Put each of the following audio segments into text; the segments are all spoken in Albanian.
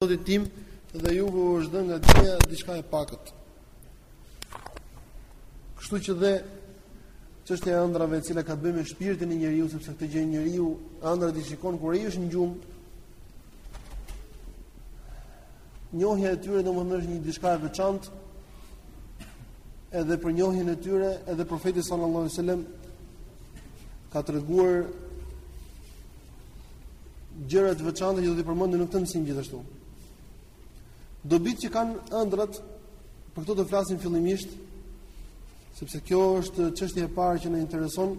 Zotit tim dhe juve ju është dhënë nga dija diçka e pakët. Kështu që dhe çështja e ëndrrave e cila ka të bëjë me shpirtin e njeriut sepse këtë gjë njeriu ëndrrat i shikon kur ai është në gjumë. Njohja e tyre domosdoshmë është një diçka e veçantë edhe për njohjen e tyre edhe profeti sallallahu alajhi wasallam ka treguar gjëra të veçanta që do t'i përmendim në këtë mësim gjithashtu. Dobitë që kanë ëndrrat për këto do të flasim fillimisht sepse kjo është çështja e parë që na intereson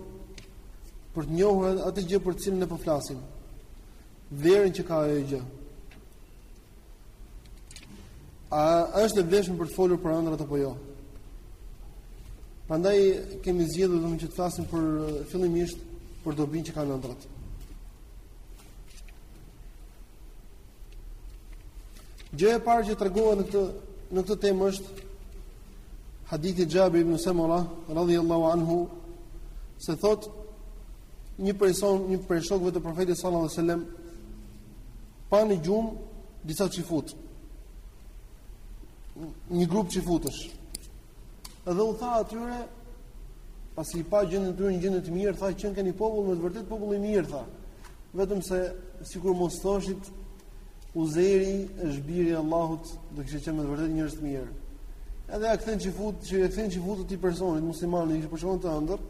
për të njohur atë gjë për të cilën ne po flasim. Vlerën që ka ajo gjë. A është e vlefshme për të folur për ëndrrat apo jo? Prandaj kemi zgjedhur domethënë që të flasim për fillimisht për dobinë që kanë ëndrrat. Gjëja e parë që tregohet në këtë në këtë temë është hadithi i Xhabir ibn Samura radhiyallahu anhu se thotë një person një prej shokëve të profetit sallallahu alaihi wasallam pa në gjumë disa çifutë. Një grup çifutësh. Dhe u tha atyre pasi i pa gjendjen e tyre në gjendje të mirë, tha qenkeni popull me të vërtetë popull i mirë tha. Vetëm se sikur mos thoshit Uzeri është biri i Allahut, do kishit qenë me të vërtetë njerëz të mirë. Edhe ia kthejnë çifutët, që ia kthejnë çifutët këtij personit musliman, i cili e shikon këtë ëndërr.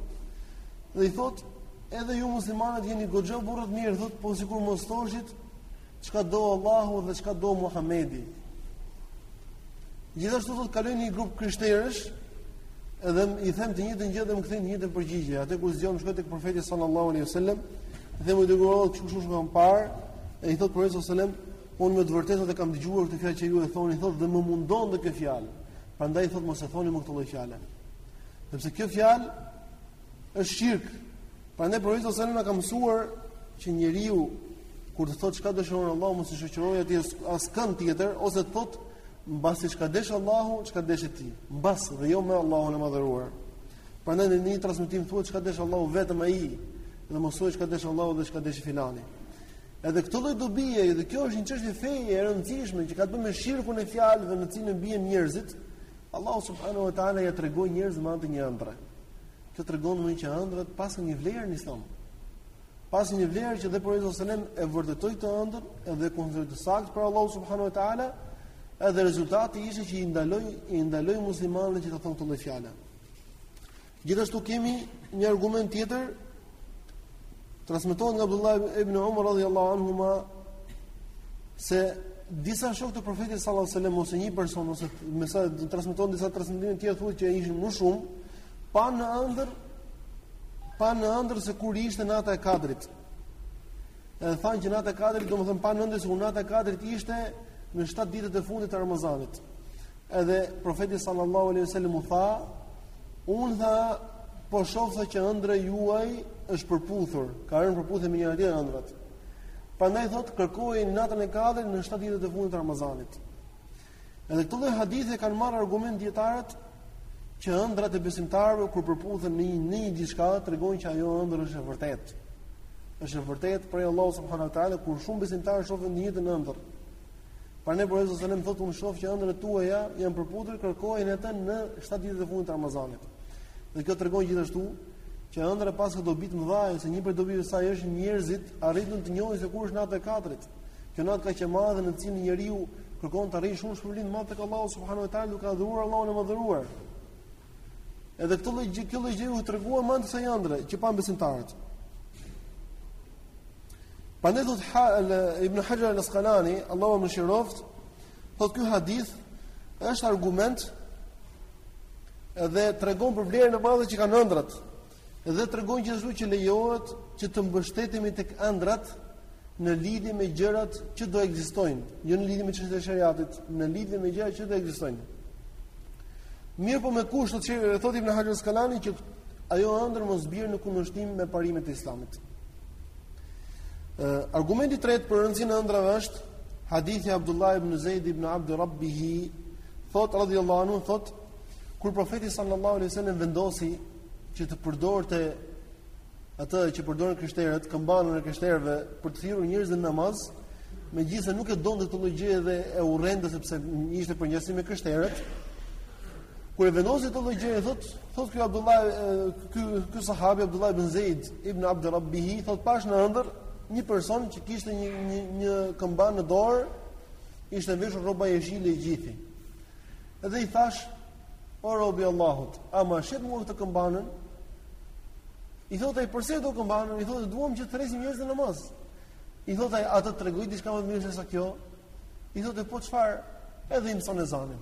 Dhe i thotë Edhe ju muslimanët jeni goxha burra të mirë, thotë, po sikur mos thoshit çka do Allahu dhe çka do Muhamedi. Gjithashtu thotë kaloj një grup krishterësh, edhe i them të njëjtën gjë dhe më kthejnë të njëjtën përgjigje. Atëherë kur zgjohem shkoj tek profeti sallallahu alaihi wasallam, dhe më dëgjoi kështu kështu shumë më parë, e i thotë profeti sallallahu alaihi wasallam, unë me të vërtetë e kam dëgjuar këtë fjalë që ju e thoni, thotë dhe më mundonte kjo fjalë. Prandaj thotë mos e thoni më këtë lloj fjale. Sepse kjo fjalë Është shirk. Prandaj profeti sallallahu alajhi wasallam ka mësuar që njeriu kur të thotë çka dëshiron Allahu mos i shoqërojë atij askënd tjetër ose të thotë mbasi çka desh Allahu, çka desh ti. Mbas dhe jo me Allahun e madhëruar. Prandaj në një transmetim thuhet çka desh Allahu vetëm ai dhe mos thuaj çka desh Allahu dhe çka desh filani. Edhe këtë lloj dobie, edhe kjo është një çështje feje e rëndësishme që ka të bëjë me shirkun e fjalëve në të cilën bien njerëzit, Allahu subhanahu wa taala ia tregoi njerëzve me anë të një ëndrre. Kjo tregon pra që ëndrrat paskan një vlerë në Islam. Paskan një vlerë që dhe profeti sallallahu alajhi wasallam e vërtetoi atë ëndrrën edhe e konsideroi të saktë prej Allahut subhanahu wa taala, edhe rezultati ishte që i ndaloi i ndaloi muslimanët që të thonë këto lloj fjalë. Gjithashtu kemi një argument tjetër transmetohet nga Abdullah ibn Umar radhiyallahu anhuma se disa shok të profetit sallallahu alaihi wasallam ose një person ose në disa transmetime të tjera thuhet që ishin më shumë panë ëndërr panë në ëndërr se kur ishte nata e Kadrit. Edhe thanë që nata e Kadrit, domethënë panë në ëndërr se kur nata e Kadrit ishte në 7 ditët e fundit të Ramazanit. Edhe profeti sallallahu alaihi wasallam u tha, unë tha po shoh se që ëndrra juaj është përputhur, ka rënë përputhje me njëra tjetrën ëndrrat. Prandaj thot kërkojeni natën e Kadrit në 7 ditët e fundit të Ramazanit. Edhe këtë lloj hadithi e kanë marrë argument dijetarët që ëndrrat e besimtarëve kur përputhen në një një diçka tregojnë që ajo ëndërr është e vërtetë. Është e vërtetë prej Allahut subhanahu wa taala kur shumë besimtarë shohin të njëjtën ëndërr. Prandaj profeti sallallahu alajhi wasallam thotë unë shoh që ëndrrat tuaja janë përputhur kërkojeni atë në 7 ditët e fundit të Ramazanit. Dhe kjo tregon gjithashtu që ëndrra paska dobi të mëdha, se një prej dobive saj është njerëzit arritën të njohin se kur është nata e Kadrit. Kjo natë kaq e madhe në cilën njeriu kërkon të arrijë shumë shpërblim madh tek Allahu subhanahu wa taala duke adhuruar Allahun e madhëruar. Edhe këtë lloj gjë, kjo lloj gjë u tregua me anë të asaj ëndrre që panë besimtarët. Prandaj thot ha, le, Ibn Hajar al-Asqalani, Allahu e mëshiroftë, thot ky hadith është argument dhe tregon për vlerën e madhe që kanë ëndrrat. Dhe tregon gjithashtu që lejohet që të mbështetemi tek ëndrrat në lidhje me gjërat që do ekzistojnë, jo në lidhje me çështjet e shariatit, në lidhje me gjërat që do ekzistojnë. Mirëpo me kusht siç e thot Ibn Hajar Asqalani që ajo ëndërr mos bjerë në kundërshtim me parimet e islamit. E, argument i tretë për rëndësinë e ëndrrave është hadithi Abdullah ibn Zeid ibn Abd Rabbihi thot radhiyallahu anhu thot kur profeti sallallahu alaihi wasallam vendosi që të përdorte atë që përdorin krishterët, këmbanën e krishterëve për të thirrur njerëzit në namaz, megjithëse nuk e donte këtë lloj gjëje dhe e urrente sepse ishte përngjasim me krishterët. Kur e vendosi këtë lloj gjëje, thot, thot ky Abdullah, ky ky sahabi Abdullah ibn Zeid ibn Abd Rabbih, thot pashë në ëndërr një person që kishte një një, një këmbanë në dorë, ishte veshur rroba jeshile i gjithi. Edhe i thashë, O rob i Allahut, a ma shet mua këtë këmbanën? I thot ai përse e do këmbanën? I thotë duam që të thërrasim njerëz në namaz. I thot ai a të tregoj diçka më të mirë se sa kjo. I thotë po çfarë? Edhe i mëson ezanin.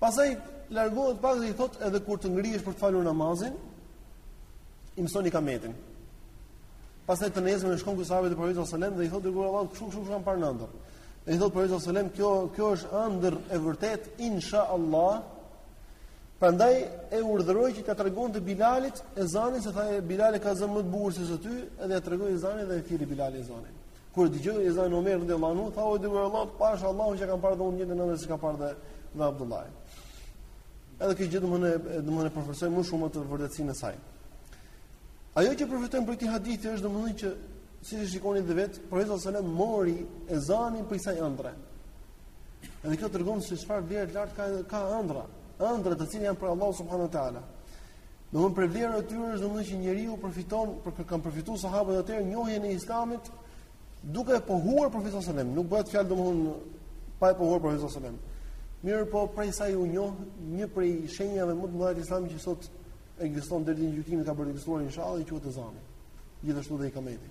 Pastaj largohet pak dhe i thot edhe kur të ngrihesh për të falur namazin, i mëson ikametin. Pastaj të nesërmen shkon ky sahabi te profeti sallallahu alajhi wasallam dhe i thotë i dërguar i Allahut, "Kshu kshu kshu kam parë në ëndërr." E thot profeti sallallahu alajhi wasallam, kjo kjo është ëndër e vërtet inshallah. Prandaj e urdhëroi që t'ia tregonte Bilalit ezanin se tha Bilali ka zënë më të bukur se sa ty, edhe ia tregoi ezanin dhe e thirri Bilali ezanin. Kur dëgjoi ezanin Omer radhiyallahu, tha o i dërguari i Allahut, pasha Allahun që kam parë dhe unë një ëndër siç ka parë dhe, dhe Abdullah. Edhe kjo gjë domthonë domthonë përforcoi më shumë vërtetësinë e saj. Ajo që përfitojmë prej këtij hadithi është domthonë që Siç e shikoni dhe vet, profeti sallallahu alajhi wasallam mori ezanin prej kësaj ëndrre. Edhe kjo tregon se çfarë vlere të lartë ka ka ëndra, ëndra të cilat janë prej Allahut subhanahu wa taala. Domethënë prej vlerave të tyre është domethënë që njeriu përfiton prej kanë përfituar sahabët atëherë njohjen e Islamit duke e pohuar profeti sallallahu alajhi wasallam. Nuk bëhet fjalë domethënë pa e pohuar profeti sallallahu alajhi wasallam. Mirëpo prej saj u njoh një prej shenjave më të mëdha të Islamit që sot Ekziston deri në ditën e gjykimit ka për të ekzistuar inshallah që quhet ezani. Gjithashtu dhe ikameti.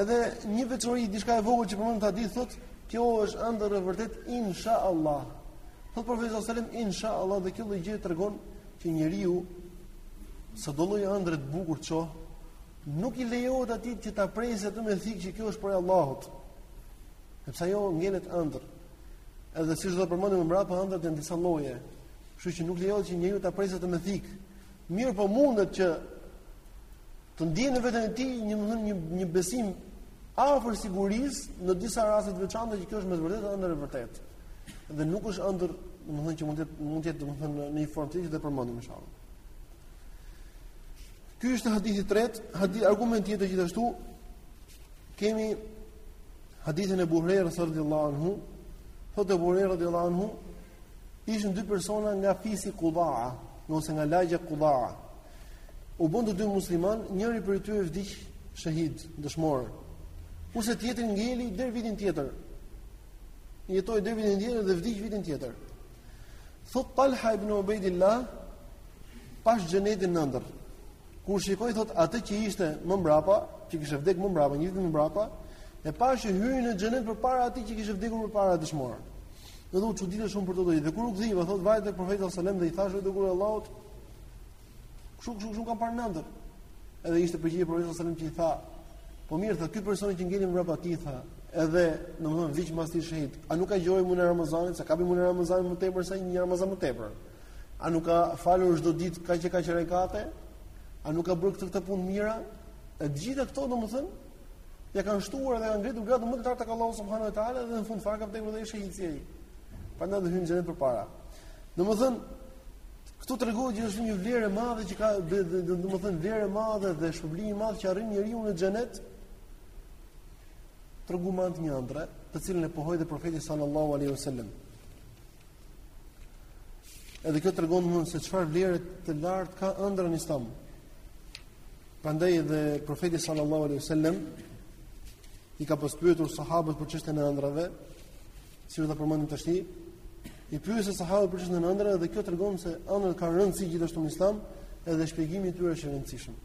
Edhe një veçori diçka e vogël që përmend hadithi thotë, kjo është ëndër e vërtet inshallah. Thotë profeti sallallahu alajhi wasallam inshallah dhe kjo gjë tregon që njeriu sado lloj ëndre të bukur të shohë nuk i lejohet atij që ta presë atë me thikë që kjo është prej Allahut. Sepse ajo ngelet ëndër. Edhe siç do të përmendim më mbrapa ëndrat janë disa lloje. Kështu që nuk lejohet që njeriu ta presë atë me thikë. Mirëpo mundet që të ndjenë në veten e tij një, një, një besim afër sigurisë në disa raste të veçanta që kjo është me të vërtet ëndër e vërtet dhe nuk është ëndër, domethënë që mund të mund të jetë domethënë në një formë tjetër që do të përmendim inshallah. Ky është hadithi i tretë, hadith argument tjetër gjithashtu kemi hadithin e Ebu Hurejres radhiyallahu anhu, thotë Ebu Hurejre radhiyallahu anhu Ishin dy persona nga fisi Kudaa, ose nga lagja Kudaa. U bënë të dy musliman, njëri prej tyre vdiq shahid, dëshmor. Kurse tjetri ngeli deri vitin tjetër. Jetoi deri vitin tjetër dhe vdiq vitin tjetër. Thot Talha ibn Ubaidillah pashë xhenetin në ëndër. Kur shikoj thot atë që ishte më mbrapa, që kishte vdek më mbrapa, një vit më mbrapa, e pashë që hyri në xhenet përpara atij që kishte vdekur përpara dëshmor. Dhe u çudita shumë për këtë gjë. Dhe kur u gdhiva thot vajta tek profeti sallallahu alajhi wasallam dhe i thashë o i dërguari i Allahut. Kshu kshu kshu kam parë n'ëndër. Edhe ishte përgjigja e profetit sallallahu alajhi wasallam që i tha, po mirë tha ky person që ngeli mbrapa tij tha, edhe domethënë vdiq mbas atij shahidit, a nuk ka agjëruar muajin e Ramazanit, se ka një muaj Ramazani më tepër se një Ramazan më tepër. A nuk ka falur çdo ditë kaq e kaq rekate? A nuk ka bërë këtë këtë punë të mira? Të gjitha këto domethënë Ja kanë shtuar dhe kanë ngritur gradën më të lartë tek Allahu subhanahu wa taala dhe në fund fare ka vdekur dhe shehit si ai. Prandaj do hyn xhenet përpara. Domethënë këtu tregohet që është një vlerë e madhe që ka domethënë vlerë e madhe dhe shpërblim i madh që arrin njeriu në xhenet. Treguar me anë një ëndrre, të cilën e pohoi dhe profeti sallallahu alaihi wasallam. Edhe kjo tregon më se çfarë vlere të lartë ka ëndra në Islam. Prandaj edhe profeti sallallahu alaihi wasallam i ka pas pyetur sahabët për çështjen e ëndrave, si do ta përmendim tash. I pyeste sahabët për çështjen e ëndrave dhe kjo tregon se ëndrat kanë rëndësi gjithashtu në Islam, edhe shpjegimi i tyre është i rëndësishëm.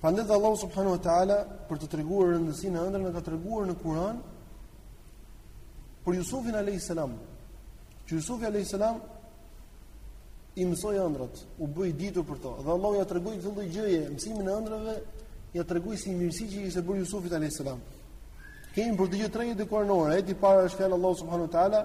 Prandaj Allahu subhanahu wa taala për të treguar rëndësinë e ëndrrave ka treguar në Kur'an Për Jusufin alayhis salam, që Jusufi alayhis salam i mësoi ëndrrat, u bë i ditur për to. Dhe Allahu ja tregoi këtë lloj gjëje, mësimin e ëndrrave, ja tregoi si mirësi që i kishte bërë Jusufit alayhis salam. Kemi për këtë gjë tre ajete kuranore, ajeti i parë është fjala e Allahut subhanahu wa taala,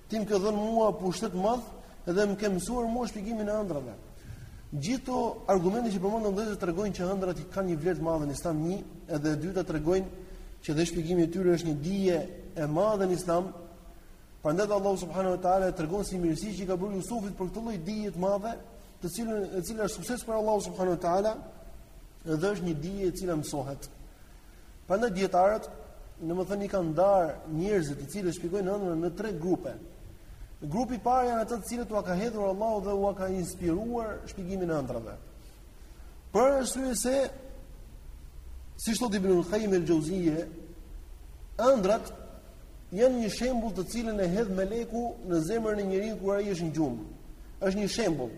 Ti më ke dhënë mua pushtet të madh dhe më ke mësuar mua shpjegimin e ëndrrave. Gjithë këto argumente që përmendëm domethënë tregojnë që ëndrrat kanë një vlerë të madhe në Islam një, edhe e dyta tregojnë që dhe shpjegimi i tyre është një dije e madhe në Islam. Prandaj Allahu subhanahu wa taala e tregon si mirësi që i ka bërë Yusufit për këtë lloj dije të madhe, të cilën e cila është sukses prej Allahut subhanahu wa taala, dhe është një dije e cila mësohet. Prandaj dietarët, domethënë i kanë ndarë njerëzit të cilët shpjegojnë ëndrrën në tre grupe. Grupi i parë janë ata të cilët ua ka hedhur Allahu dhe ua ka inspiruar shpjegimin e ëndrrave. Për arsye se siç thotë Ibn Qayyim el-Jauziyje, ëndrrat janë një shembull të cilën e hedh meleku në zemrën e njeriut kur ai është në gjumë. Është një shembull.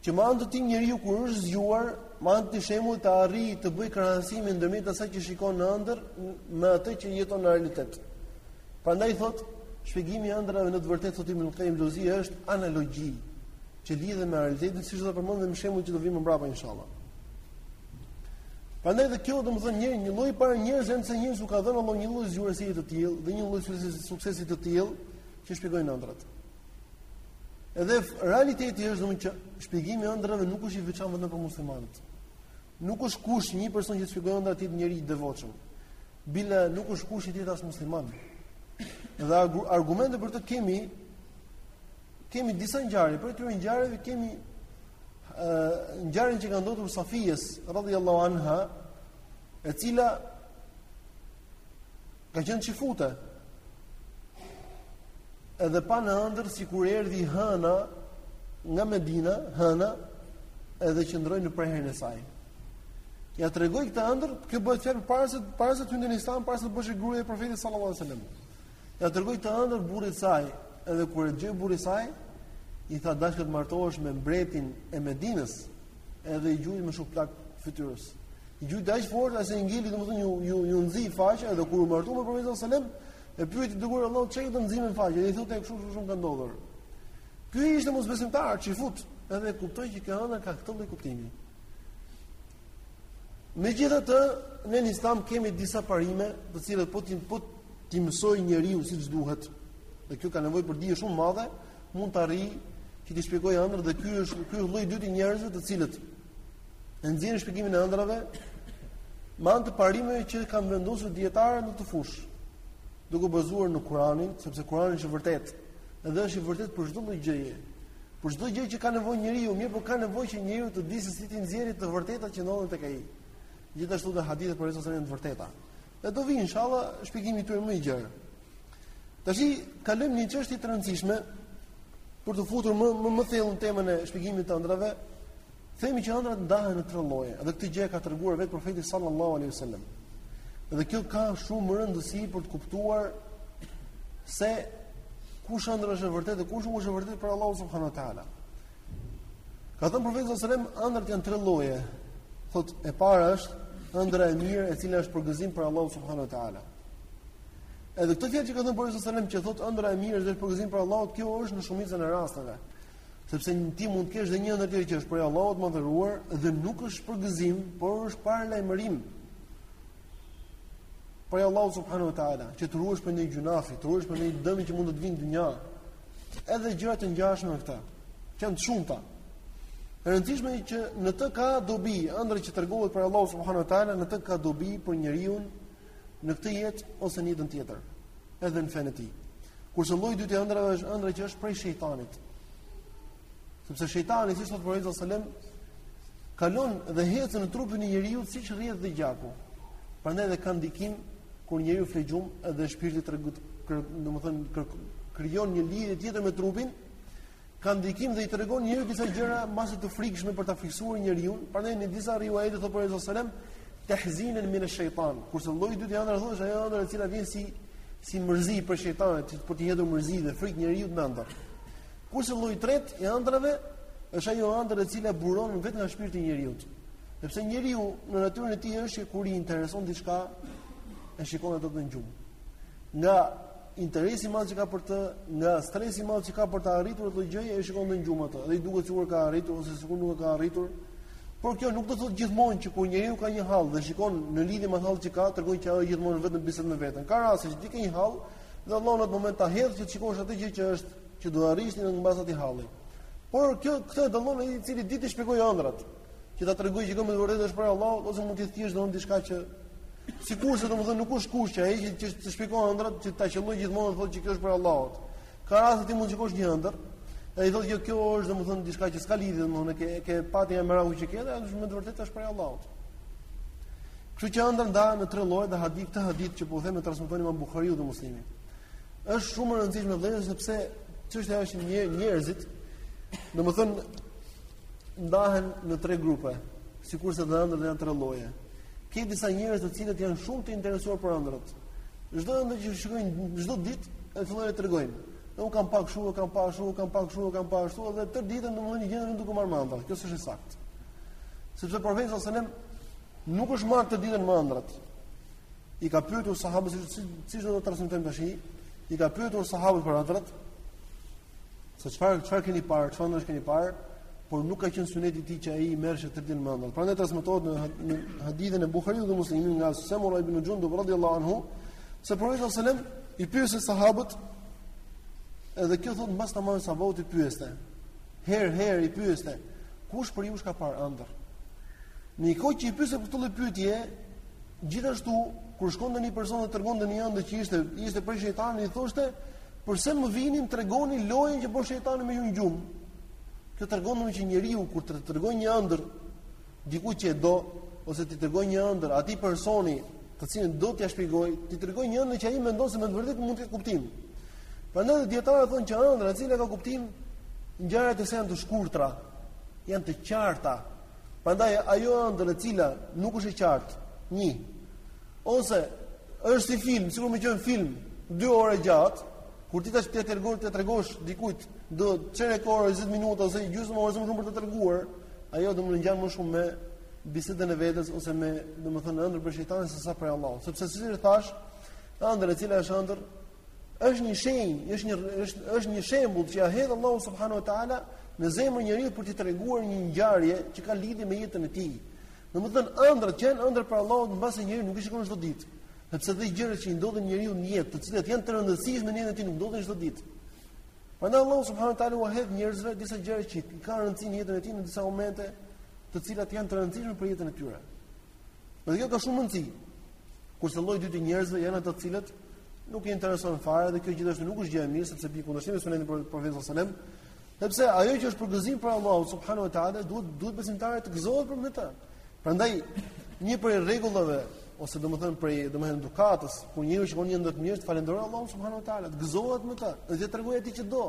që me anë të tij njeriu kur është zgjuar, me anë të shembullit të arrijë të bëjë krahasimin ndërmjet asaj që shikon në ëndër me atë që jeton në realitet. Prandaj thot, shpjegimi i ëndrrave në të vërtetë thotë Ibn Qayyim el-Jauziyje është analogji që lidhet me realitetin siç do ta përmendim në shembujt që do vijnë mbrapa inshallah. Prandaj dhe kjo domethënë një një lloj i parë i njerëzve janë disa njerëz u ka dhënë Allah një lloj zgjuarësi të tillë dhe një lloj suksesi të tillë që shpjegojnë ëndrrat. Edhe realiteti është domethënë që shpjegimi i ëndrrave nuk është i veçantë vetëm për muslimanët. Nuk është kusht një person që shpjegon ëndrrat të jetë njeri i devotshëm. Bile nuk është kusht të jetë as musliman. Dhe argumente për të kemi kemi disa ngjarje, prej këtyre ngjarjeve kemi ë ngjarjen që i ka ndodhur Safijes radhiyallahu anha, e cila Ka qenë çifute. Edhe pa në ëndërr sikur erdhi hëna nga Medina, hëna, edhe qëndroi në prehrin e saj. Ia tregoi këtë ëndërr, kjo bëhet fjalë para se, para se të hynte në islam, para se të bëhej gruaja e profetit sallallahu alejhi ue sellam. Ia tregoi këtë ëndërr burrit të saj, edhe kur e dëgjoi burri i saj, i tha dashke të martohesh me mbretin e Medinës, Edhe i gjuajti me shuplakë fytyrës. I gjuajti aq fort sa i ngeli, domethënë ju ju ju nxi faqja dhe kur u martu me profetin sallallahu alajhi wasallam, e pyeti i dërguari Allahut çka këtë nxirjen në faqe, i thotë kështu kështu më ka ndodhur. Ky ishte mosbesimtar, çifut, edhe kuptoi që kjo ëndërr ka këtë lloj kuptimi. Megjithatë, në Islam kemi disa parime, të cilat po t'i po t'i mësojë njeriu siç duhet. Dhe kjo ka nevojë për dije shumë madhe, mund të arrijë që t'i shpjegojë ëndrrat dhe ky është ky lloji i dytë i njerëzve të cilët e nxjerrin shpjegimin e ëndrrave me anë të parimeve që kanë vendosur dijetarët në këtë fushë duke u bazuar në Kur'anin sepse Kur'ani është i vërtetë dhe është i vërtetë për çdo lloj gjëje për çdo gjë që ka nevojë njeriu, mirëpo ka nevojë që njeriu të dijë se si t'i nxjerrë të vërtetat që ndodhen tek ai. Gjithashtu dhe hadithet e profetit janë të vërteta. Dhe do vijë inshallah shpjegimi i tyre më i gjerë. Tashi kalojmë në një çështje të rëndësishme për t'u futur më më, më thellë në temën e shpjegimit të ëndrrave. Themi që ëndrrat ndahen në tre lloje, dhe këtë gjë e ka treguar vetë profeti sallallahu alaihi wasallam. Dhe kjo ka shumë rëndësi për të kuptuar se kush ëndërr është e vërtetë dhe kush nuk është e vërtetë prej Allahut subhanahu wa taala. Ka thënë profeti sallallahu alajhi wasallam, ëndrrat janë tre lloje. Thotë, e para është ëndrra e mirë, e cila është përgëzim prej Allahut subhanuhu te ala. Edhe këtë fjalë që ka thënë profeti sallallahu alajhi wasallam, që thotë ëndrra e mirë është përgëzim prej Allahut, kjo është në shumicën e rasteve. Sepse ti mund të kesh dhe një ëndërr tjetër që është prej Allahut të madhëruar dhe nuk është përgëzim, por është paralajmërim. Prej Allahut subhanuhu te ala, që të ruhesh prej një gjynahi, të ruhesh prej një dëmi që mund të të vijë në dynja, Edhe gjëra të ngjashme me këta. Që janë të shumta. E rëndësishme është që në të ka dobi, ëndrra që tregohet prej Allahut subhanahu wa taala, në të ka dobi për njeriun në këtë jetë ose në jetën tjetër, edhe në fenë e tij. Kurse lloji i dytë i ëndrrave është ëndrra që është prej shejtanit. Sepse shejtani siç thotë profeti sallallahu alajhi wasallam kalon dhe ecën në trupin e njeriut siç rrjedh dhe gjaku. Prandaj dhe ka ndikim kur njeriu fle gjumë dhe shpirti tregon domethënë krijon një lidhje tjetër me trupin ka ndikim dhe i tregon njeriut disa gjëra mbase të frikshme për ta frikësuar njeriun. Prandaj në disa riwayete thotë profeti sallallahu alajhi wasallam tahzinen min ash-shaytan. Kurse lloji i dytë janë thonë se ajo ëndërr e cila vjen si si mërzi prej shejtanit, për të hedhur mërzi dhe frikë njeriut në ëndërr. Kurse lloji i tretë i ëndrrave është ajo ëndrrë e cila buron vetëm nga shpirti i njeriu. Sepse njeriu në natyrën e tij është që kur i intereson diçka e shikon atë në gjumë. Nga interesi madh që ka për të, nga stresi madh që ka për të arritur atë gjë, e shikon në gjumë atë. Dhe i duket sikur ka arritur ose sikur nuk e ka arritur. Por kjo nuk do të thotë gjithmonë që kur njeriu ka një hall dhe shikon në lidhje me hallin që ka, tregon që ajo gjithmonë vetëm bisedë me veten. Ka raste që ti ke një hall dhe Allahu në atë moment ta hedh që të shikosh atë gjë që është që do ta arrish mbas atij halli. Por kjo këtë e dallon ai i cili di të shpjegojë ëndrrat, që ta tregojë që kjo me vërtet është prej Allahut ose mund të thjesht domethënë diçka që sigurisht domethënë nuk është kusht që ai që të shpjegojë ëndrrat që ta qëllojë gjithmonë të thotë që kjo është prej Allahut. Ka raste ti mund të shikosh një ëndër, ai thotë që kjo është domethënë diçka që s'ka lidhje domethënë ke ke pati merakun që ke dhe është me vërtet është prej Allahut. Kështu që ëndrrat ndahen në tre lloje dhe hadithet hadithet që po them i transmetojnë Imam Buhariu dhe Muslimi. Është shumë e rëndësishme vëllezër sepse çështja është se njerëzit, domethënë ndahen në tre grupe, sikurse dhe ëndrrat janë tre lloje. Ke disa njerëz të cilët janë shumë të interesuar për ëndrrat. Çdo ëndër që shikojnë çdo ditë e fillojnë të tregojnë. Unë kam pa kështu, kam pa kështu, kam pa kështu, kam pa ashtu dhe tërë ditën domethënë gjenden duke u marrë me ëndrra. Kjo s'është e saktë. Sepse profeti sallallahu alajhi wasallam nuk është marrë tërë ditën me ëndrrat. i ka pyetur sahabët se si do të transmetojmë tash i ka pyetur sahabët për ëndrrat se çfarë çfarë keni parë çfarë ëndrrash keni parë por nuk ka qenë suneti i tij që ai merrej tërë ditën me ëndrra prandaj transmetohet në hadithin e Buhariut dhe Muslimit nga Samura ibn Jundub radhiyallahu anhu se profeti sallallahu alajhi wasallam i pyeste sahabët edhe kjo thot mbas namazit sabahut i pyeste her her i pyeste kush prej jush ka parë ëndër në një kohë që i pyeste këtë pyetje Gjithashtu, kur shkonte një person dhe tregonte një ëndër që ishte ishte prej shejtanit, i thoshte, "Përse më vini më tregoni lojën që bën shejtani me ju në gjumë?" Kjo tregon domethënë që njeriu kur të tregon një ëndër dikujt që e do ose t'i tregon një ëndër atij personi i cili do t'ia shpjegojë, ti tregon një ëndër që ai mendon se me të vërtetë mund të ketë kuptim. Prandaj dhe dietarët thonë që ëndra e cila ka kuptim, ngjarjet e saj janë të shkurtra, janë të qarta, Prandaj ajo ëndër e cila nuk është e qartë, një ose është si film, sikur me qen film 2 orë gjatë, kur ti tash ti e tregon t'ia tregosh dikujt do çerek ore 20 minuta ose gjysmë ose më shumë për të treguar, ajo domethënë ngjan më shumë me bisedën e vetes ose me, domethënë, ëndër prej shejtanit se sa prej Allahut, sepse siç e thash, ëndër e cila është ëndër është një shenjë, është një është është një shembull që ja hedh Allahu subhanahu wa taala në zemrën e njeriu për të treguar një ngjarje që ka lidhje me jetën e tij. Domethënë ëndrrat që janë ëndrra prej Allahut mbase njeriu nuk i shikon çdo ditë, sepse dhe gjërat që i ndodhin njeriut në jetë, të cilat janë të rëndësishme në jetën e tij, nuk ndodhin çdo ditë. Prandaj Allahu subhanahu wa taala u hedh njerëzve disa gjëra që kanë rëndësi në jetën e tij në disa momente, të cilat janë të rëndësishme për jetën e tyre. Dhe kjo ka shumë rëndësi. Kurse lloji i dytë i njerëzve janë ata të cilët nuk i intereson fare dhe kjo gjithashtu nuk është gjë e mirë sepse bie kundërshtim me sunetin e Profetit sallallahu alajhi wasallam. Sepse ajo që është përgëzim prej Allahut subhanahu wa taala duhet duhet besimtarët të gëzohen për këtë. Prandaj një prej rregullave ose domethën prej domethën edukatës kur njeriu shikon një ëndërr të mirë të falënderojë Allahun subhanahu wa taala, të gëzohet me të, dhe t'ia tregojë atij që do.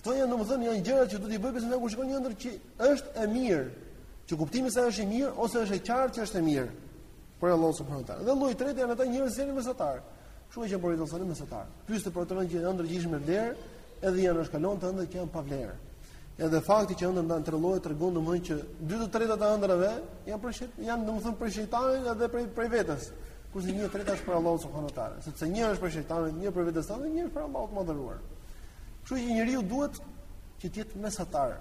Këto janë domethënë janë gjëra që duhet t'i bëjë besimtari kur shikon një ëndërr që është e mirë, që kuptimi i saj është i mirë ose është e qartë që është e mirë prej Allahut subhanahu wa taala. Dhe lloji i tretë janë ata njerëz që janë mesatarë. Kështu që bëri Allahu subhanahu mesatar. Pyeste për atë që ëndër që ishin me vlerë, edhe janë është kalon të ëndër që janë pa vlerë. Edhe fakti që ëndrrat ndahen në tre lloje tregon domethënë që dy të tretat e ëndrrave janë prej shejt, janë domethënë prej shejtanit edhe prej prej vetes. Kurse një e treta është prej Allahut subhanuhu teala, sepse një është prej shejtanit, një prej vetes tonë, një prej Allahut të madhëruar. Kështu që njeriu duhet që të jetë mesatar,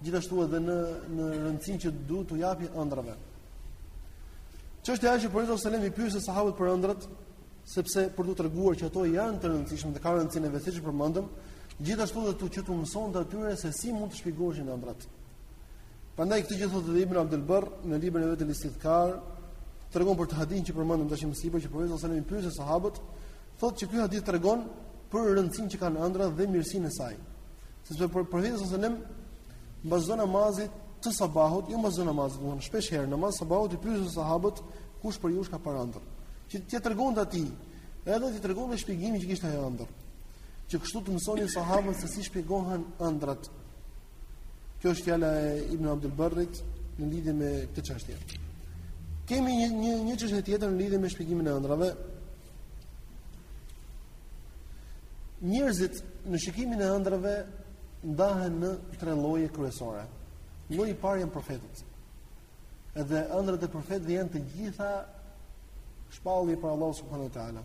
gjithashtu edhe në në rëndësinë që duhet t'u japi ëndrrave. Çështja është që profeti sallallahu alajhi wasallam i pyeste sahabët për ëndrrat, sepse për t'u treguar që ato janë të rëndësishme dhe kanë rëndësinë e vet që përmendëm, gjithashtu edhe t'u që t'u mësonte atyre se si mund të shpjegoheshin ëndrrat. Prandaj këtë gjë thotë Ibn Abdul Barr në librin e vet Al-Istidkar, tregon për këtë hadithin që përmendëm tash më sipër që profeti sallallahu alajhi wasallam i pyeste sahabët, thotë që ky hadith tregon për rëndësinë që ka ëndrra dhe mirësinë e saj. Sepse profeti sallallahu alajhi wasallam mbas çdo namazit të sabahut, jo mbas çdo namazi, domethënë shpesh herë namaz sabahut i pyeste sahabët kush prej jush ka parë ëndërr. Që t'i tregonte atij, edhe t'i tregonte shpjegimin që kishte ajo ëndërr. Që kështu të mësonin sahabët se si shpjegohen ëndrat. Kjo është fjala e Ibn Abdul Barrit në lidhje me këtë çështje. Kemi një një një çështje tjetër në lidhje me shpjegimin e ëndrrave. Njerëzit në shikimin e ëndrrave ndahen në tre lloje kryesore. Lloji i parë janë profetët. Edhe ëndrrat e profetëve janë të gjitha shpallje prej Allahut subhanahu wa taala.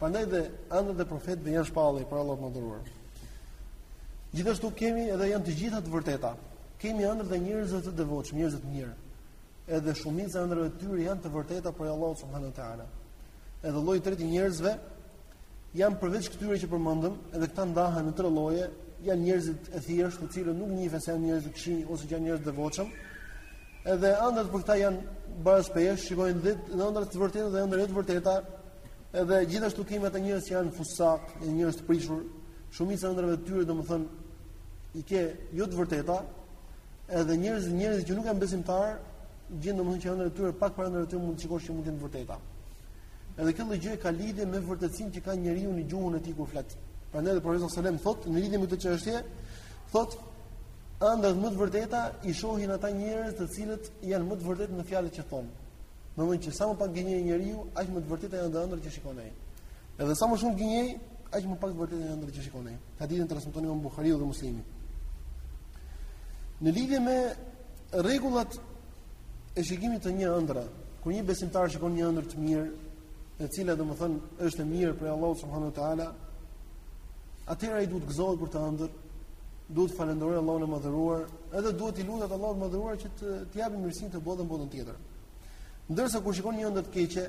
Prandaj dhe ëndrrat e profetëve janë shpallje prej Allahut të madhëruar. Gjithashtu kemi edhe janë të gjitha të vërteta. Kemi ëndrrat e njerëzve të devotshëm, njerëz të mirë. Edhe shumica e ëndrrave të tyre janë të vërteta prej Allahut subhanuhu te ala. Edhe lloji i tretë i njerëzve janë përveç këtyre që përmendëm, edhe këta ndahen në tre lloje, janë njerëzit e thjeshtë, të cilët nuk njihen se janë njerëz të këqij ose janë njerëz të devotshëm. Edhe ëndrrat për këta janë barazpeshë, shikojnë ditë, ëndrra të vërteta dhe ëndrrat e vërteta Edhe gjithashtu kemi ata njerëz që janë fusak, janë njerëz të prishur, shumica e ëndrrave të tyre domethën i ke jo të vërteta, edhe njerëz njerëz që nuk janë besimtar, gjithë domethën që ëndrrat e tyre pak pra ëndrrat e tyre mund të shikosh që mund të jenë të vërteta. Edhe kjo lloj gjëje ka lidhje me vërtetësinë që ka njeriu në gjuhën e tij kur flet. Prandaj dhe profeti sallallahu alajhi wasallam thotë në lidhje me këtë çështje, thotë ëndrrat më të vërteta i shohin ata njerëz të cilët janë më të vërtetë në fjalët që thonë. Domethënë që sa më pak gënjen njeriu, aq më të vërtetë janë ëndrrat që shikon ai. Edhe sa më shumë gënjen, aq më pak të vërtetë janë ëndrrat që shikon ai. Hadithin transmeton Imam Buhariu dhe Muslimi. Në lidhje me rregullat e shikimit të një ëndrre, kur një besimtar shikon një ëndër të mirë, e cila domethën është e mirë prej Allahut subhanahu wa taala, atëherë ai duhet të gëzohet për atë ëndërr, duhet të falënderojë Allahun e madhëruar Edhe duhet t'i lutet Allahut të madhëruar që t'i japë mirësinë te bota, botën tjetër. Ndërsa kur shikon një ëndër të keqe,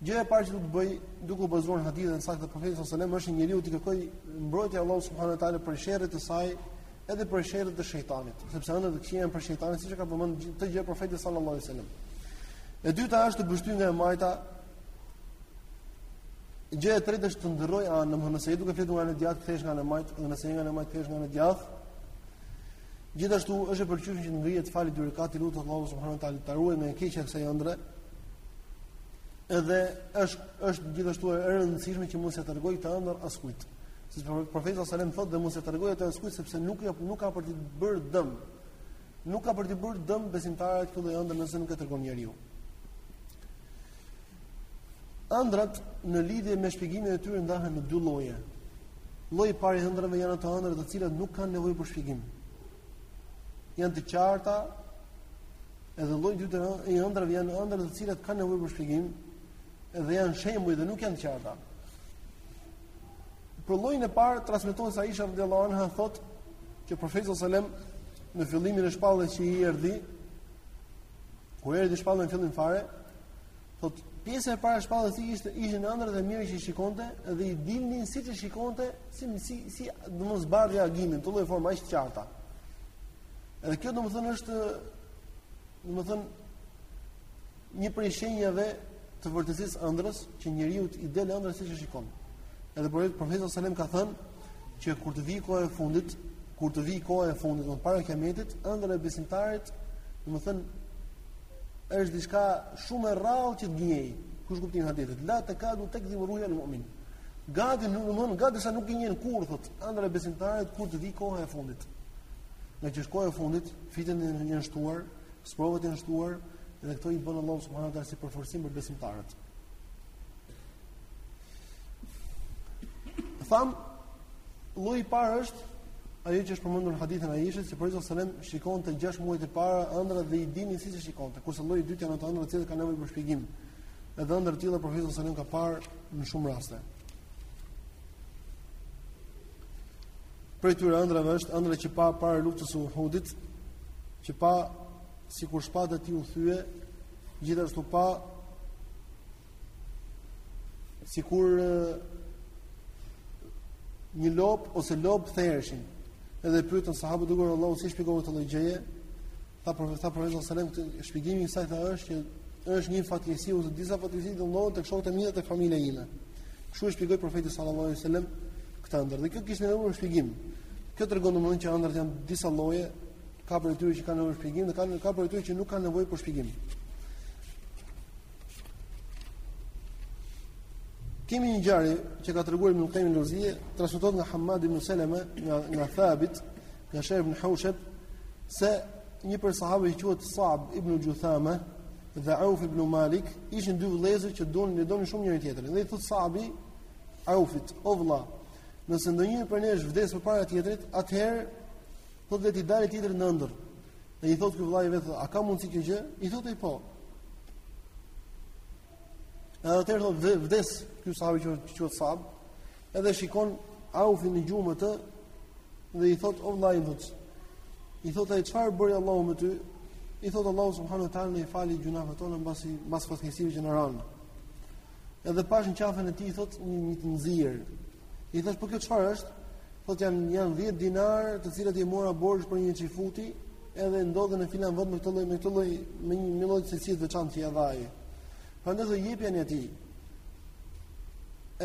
gjëja e parë që duhet të bëj, duke u bazuar në hadithin e saktë të Profetit sallallahu alajhi wasallam, është njeriu të kërkoj mbrojtje te Allahu subhanahu wa taala prej sherrit të saj, edhe prej sherrit të shejtanit, sepse ëndrrat e këqija janë prej shejtanit, siç e ka përmendur këtë gjë Profeti sallallahu alajhi wasallam. E dyta është të pështyjë nga e majta, Gjëja e tretë është të ndërrojë anën, nëse është duke fletur nga e djathta të kthehet nga e majta, dhe nëse nga e majta të kthehet nga e djathta. Gjithashtu është e pëlqyer që të ngrihet të fali dy rekate t'i lutet Allahut subhanahu wa taala ta ruaj nga e keqja e kësaj ëndre. Edhe është është gjithashtu e rëndësishme që mos ia tregoj atë ëndër askujt. Siç profeti sallallahu alajhi wasallam thotë dhe mos ia tregoj atë askujt sepse nuk nuk ka për t'i bërë dëm. Nuk ka për t'i bërë dëm besimtarit kjo lloj ëndrre nëse nuk e tregon njeriu. Ëndrat në lidhje me shpjegimin e tyre ndahen në dy lloje. Lloji i parë i ëndrrave janë ato ëndra të cilat nuk kanë nevojë për shpjegim. Janë të qarta. Edhe lloji i dytë i ëndrrave janë ëndra të cilat kanë nevojë për shpjegim dhe janë shembuj dhe nuk janë të qarta. Për llojin e parë transmetohet se Aisha radhiyallahu anha thotë që profeti sallallahu alajhi wasallam në fillimin e shpalljes që i erdhi kur erdhi shpallja në fillim fare thotë pjesa e parë e shpalljes ishte ishin ëndrrat e mira që i shikonte dhe i dilnin siç e shikonte si si si domethënë zbardhja e agimit në atë lloj forme aq të qarta edhe kjo domethënë është domethënë Një prej shenjave të vërtetësisë së ëndrës që njeriut i del ëndra siç e shikon. Edhe pro profeti sallallahu alajhi wasallam ka thënë që kur të vijë koha e fundit, kur të vijë koha e fundit, domethënë para kiametit, ëndra e besimtarit, domethënë është diçka shumë e rrallë që të gënjej. Kush kupton hadithin? La tekadu tekdhibu ru'ja el mu'min. Gati nuk mund, gati sa nuk gënjen kurrë thot, ëndra e besimtarit kur të vijë koha e fundit. Ngaqë në kohë të fundit fitnet janë shtuar, Sprovat janë shtuar dhe këto i bën Allahu subhanahu wa taala si përforcim për besimtarët. Tham lloji i parë është ajo që është përmendur në hadithin e Aishës se profeti sallallahu alajhi wasallam shikonte 6 muaj të para ëndrrat dhe i dilnin siç e shikonte, kurse lloji i dytë janë ato ëndrra të cilat kanë nevojë për shpjegim. Edhe ëndrra të tilla profeti sallallahu alajhi wasallam ka parë në shumë raste. Prej tyre ëndrrave është ëndrra që pa para luftës së Uhudit, që pa sikur shpata e tij u thye, gjithashtu pa sikur një lopë ose lopë thereshin. Edhe e pyetën sahabët Dërguar i Allahut si shpjegon këtë lloj gjëje, Tha profeti tha profeti sallallahu alajhi wasallam shpjegimi i saj tha është që është një fatkeqësi ose disa fatkeqësi që ndodhin tek shokët e mi dhe tek familja ime. Kështu e shpjegoi profeti sallallahu alajhi wasallam këtë ëndër. Dhe kjo kishte nevojë për shpjegim. Kjo tregon domethënë që ëndrrat janë disa lloje, ka prej tyre që kanë nevojë për shpjegim dhe kanë ka prej tyre që nuk kanë nevojë për shpjegim. Kemi një ngjarje që ka treguar Ibn Qayyim al-Jawziyya, transmetohet nga Hammad ibn Salama nga nga Thabit, Nga Shehr ibn Hawshab se një prej sahabëve që quhet Sa'b ibn Juthama dhe Auf ibn Malik ishin dy vëllezër që donin e donin shumë njëri tjetrin. Dhe i thotë Sa'bi Aufit, o vëlla, nëse ndonjëri prej nesh vdes përpara tjetrit, atëherë patjetër t'i dalë tjetrit në ëndër. Dhe i thotë ky vëllai vetë, a ka mundësi kjo gjë? I thotë po. Edhe atëherë thotë vdes ky sahabi që quhet Sab, edhe shikon Aufin në gjumë vet dhe i thot o vllai vet. I thot ai çfarë bëri Allahu me ty? I thot Allahu subhanahu wa taala na i fali gjynahet tona mbasi mbas fatkeqësive që na ranë. Edhe pash në qafën e tij thot një njollë të nxirë. I thashë po kjo çfarë është? Thot janë janë 10 dinarë të cilat i mora borxh prej një çifuti Edhe ndodhen në filan vend me këtë lloj me këtë lloj me një me lloj cilësi të veçantë që ia tha. Prandaj jepja atij.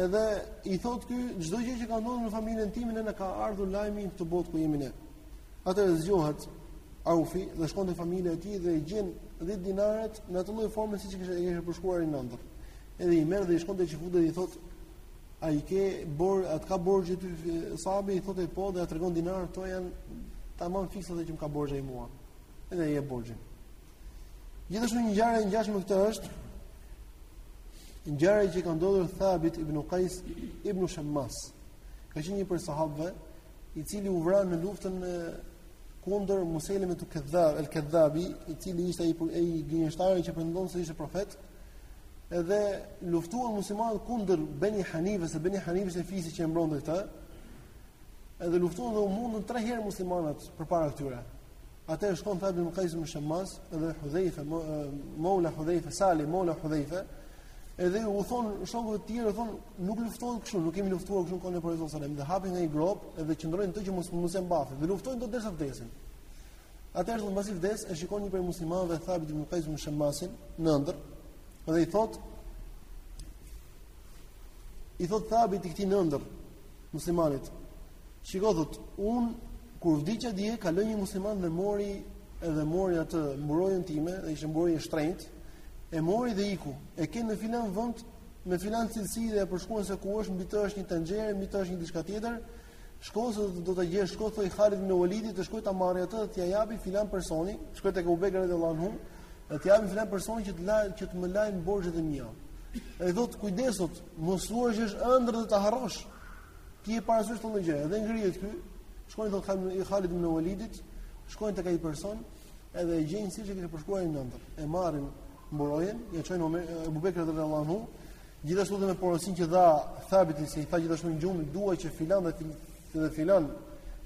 Edhe i thotë ky çdo gjë që ka ndodhur në familjen time neve na ka ardhur lajmi në këtë botë ku jemi ne. Atëherë zgjohet Aufi dhe shkon te familja e tij dhe i gjen 10 dinarët në atë lloj forme siç e kishte e kishte përshkruar ai në ëndërr. Edhe i merr dhe i shkon te çifuti dhe i thotë A i ke bor, a të ka borxh ty Sa'bi i thotë po dhe ja tregon dinarët thotë janë tamam fiks ato që më ka borxh ai mua. Edhe ia jep borxhin. Gjithashtu një ngjarje e ngjashme me këtë është ngjarja që i ka ndodhur Thabit ibn Qais ibn Shammas. Ka qenë një prej sahabëve i cili u vra në luftën e kundër Musailimit el Kedhab, el Kedhabi, i cili ishte ai gënjeshtari që pretendonte se ishte profet. Edhe luftuan muslimanët kundër Beni Hanifës, se Beni Hanifë ishte fisi që e mbronte këtë. Edhe luftuan dhe u mundën 3 herë muslimanët përpara këtyre. Atëherë shkon Thabit ibn Qais ibn Shammas dhe Hudhaifa, Maula Hudhaifa, Salim Maula Hudhaifa, edhe u thot shokëve të tjerë thot nuk luftohet kështu, nuk kemi luftuar kështu kohën e profetit sallallahu alajhi wasallam, dhe hapin një grop edhe qëndrojnë në të që mos mos ia mbathin, dhe luftojnë thot derisa vdesin. Atëherë thot mbasi vdes e shikon një prej muslimanëve Thabit ibn Qais ibn Shammasin në ëndër dhe i thot i thot Thabit i këtij në ëndër muslimanit shiko thot un kur vdiqa dje kaloi një musliman dhe më mori edhe më mori atë mburojën time dhe ishte mburojë e shtrenjtë e mori dhe iku e ke në filan vend me filan cilësi dhe e përshkruan se ku është mbi të është një tenxhere mbi të është një diçka tjetër Shko se do ta gjesh, shko thoji Khalid ibn Walidit të shkojë ta marrë atë, t'ia japi filan personi, të shkojë tek Ebu Bekr radhiyallahu anhu, dhe t'ia japi filan personi që të la, që të më lajnë borxhet e mia. Edhe i thotë kujdes thot, mos thuash është ëndër dhe ta harrosh. Kije parasysh këtë gjë, edhe ngrihet ky, shkon i thot Khalid i Khalid ibn Walidit, shkojnë tek ai person, edhe e gjejnë siç e kishte përshkruar në ëndër. E marrin mburojën, ja çojnë Ebu Bekr radhiyallahu anhu, Gjithashtu dhe me porosin që dha Thabiti se i tha gjithashtu në gjumë, dua që filan dhe, dhe filan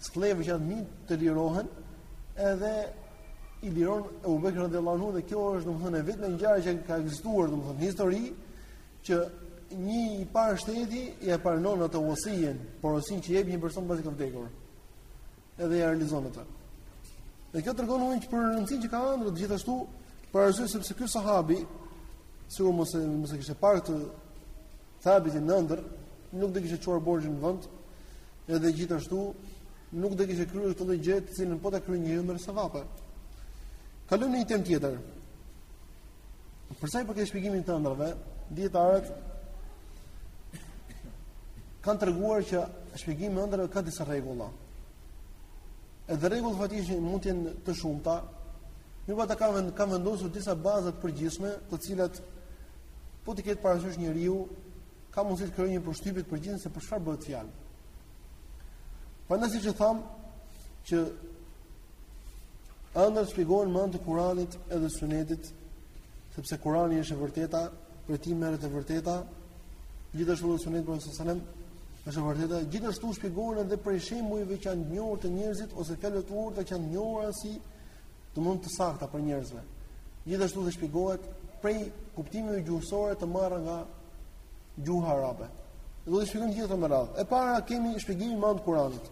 skllevër që janë të mitë të lirohen, edhe i liron Ebu Bekr radhiyallahu anhu dhe kjo është domethënë e vetmja ngjarje që ka ekzistuar domethënë në histori, që një i parë shteti ia pranon atë uasijen, porosin që jep një person pasi ka vdekur. edhe ja realizon atë. Dhe kjo tregon pra për rëndësinë që ka ëndrra gjithashtu për arsye sepse ky sahabi sikur mos e mos e kishte parë këtë thabitin në ëndër, nuk do e kishte çuar borxhin në vend, edhe gjithashtu nuk do e kishte kryer këtë gjë të cilën po ta kryej njeriu merr sevape. Kalojmë në një temë tjetër. Për sa i përket shpjegimit të ëndrrave, dietarët kanë treguar që shpjegimi i ëndrrave ka disa rregulla. Edhe rregullat faktikisht mund të jenë të shumta. Mirëpo ata kanë kanë vendosur disa baza të përgjithshme, të cilat po t'i ketë parasysh njeriu, ka mundësi të krijojë një përshtypje të përgjithshme se për çfarë bëhet fjalë. Prandaj siç e tham që Ëndrrat shpjegohen me anë të Kuranit edhe Sunetit, sepse Kurani është e vërteta, prej tij merret e vërteta, gjithashtu edhe Suneti i profetit salallahu alajhi wasallam është e vërteta, gjithashtu shpjegohen edhe prej shembujve që janë njohur te njerëzit ose fjalët e urta që janë njohur si domethënë të sakta prej njerëzve. Gjithashtu dhe shpjegohet prej kuptimeve gjuhësore të marra nga gjuha arabe. Do t'i shpjegojmë të gjitha me radhë. E para kemi shpjegimin me anë të Kuranit.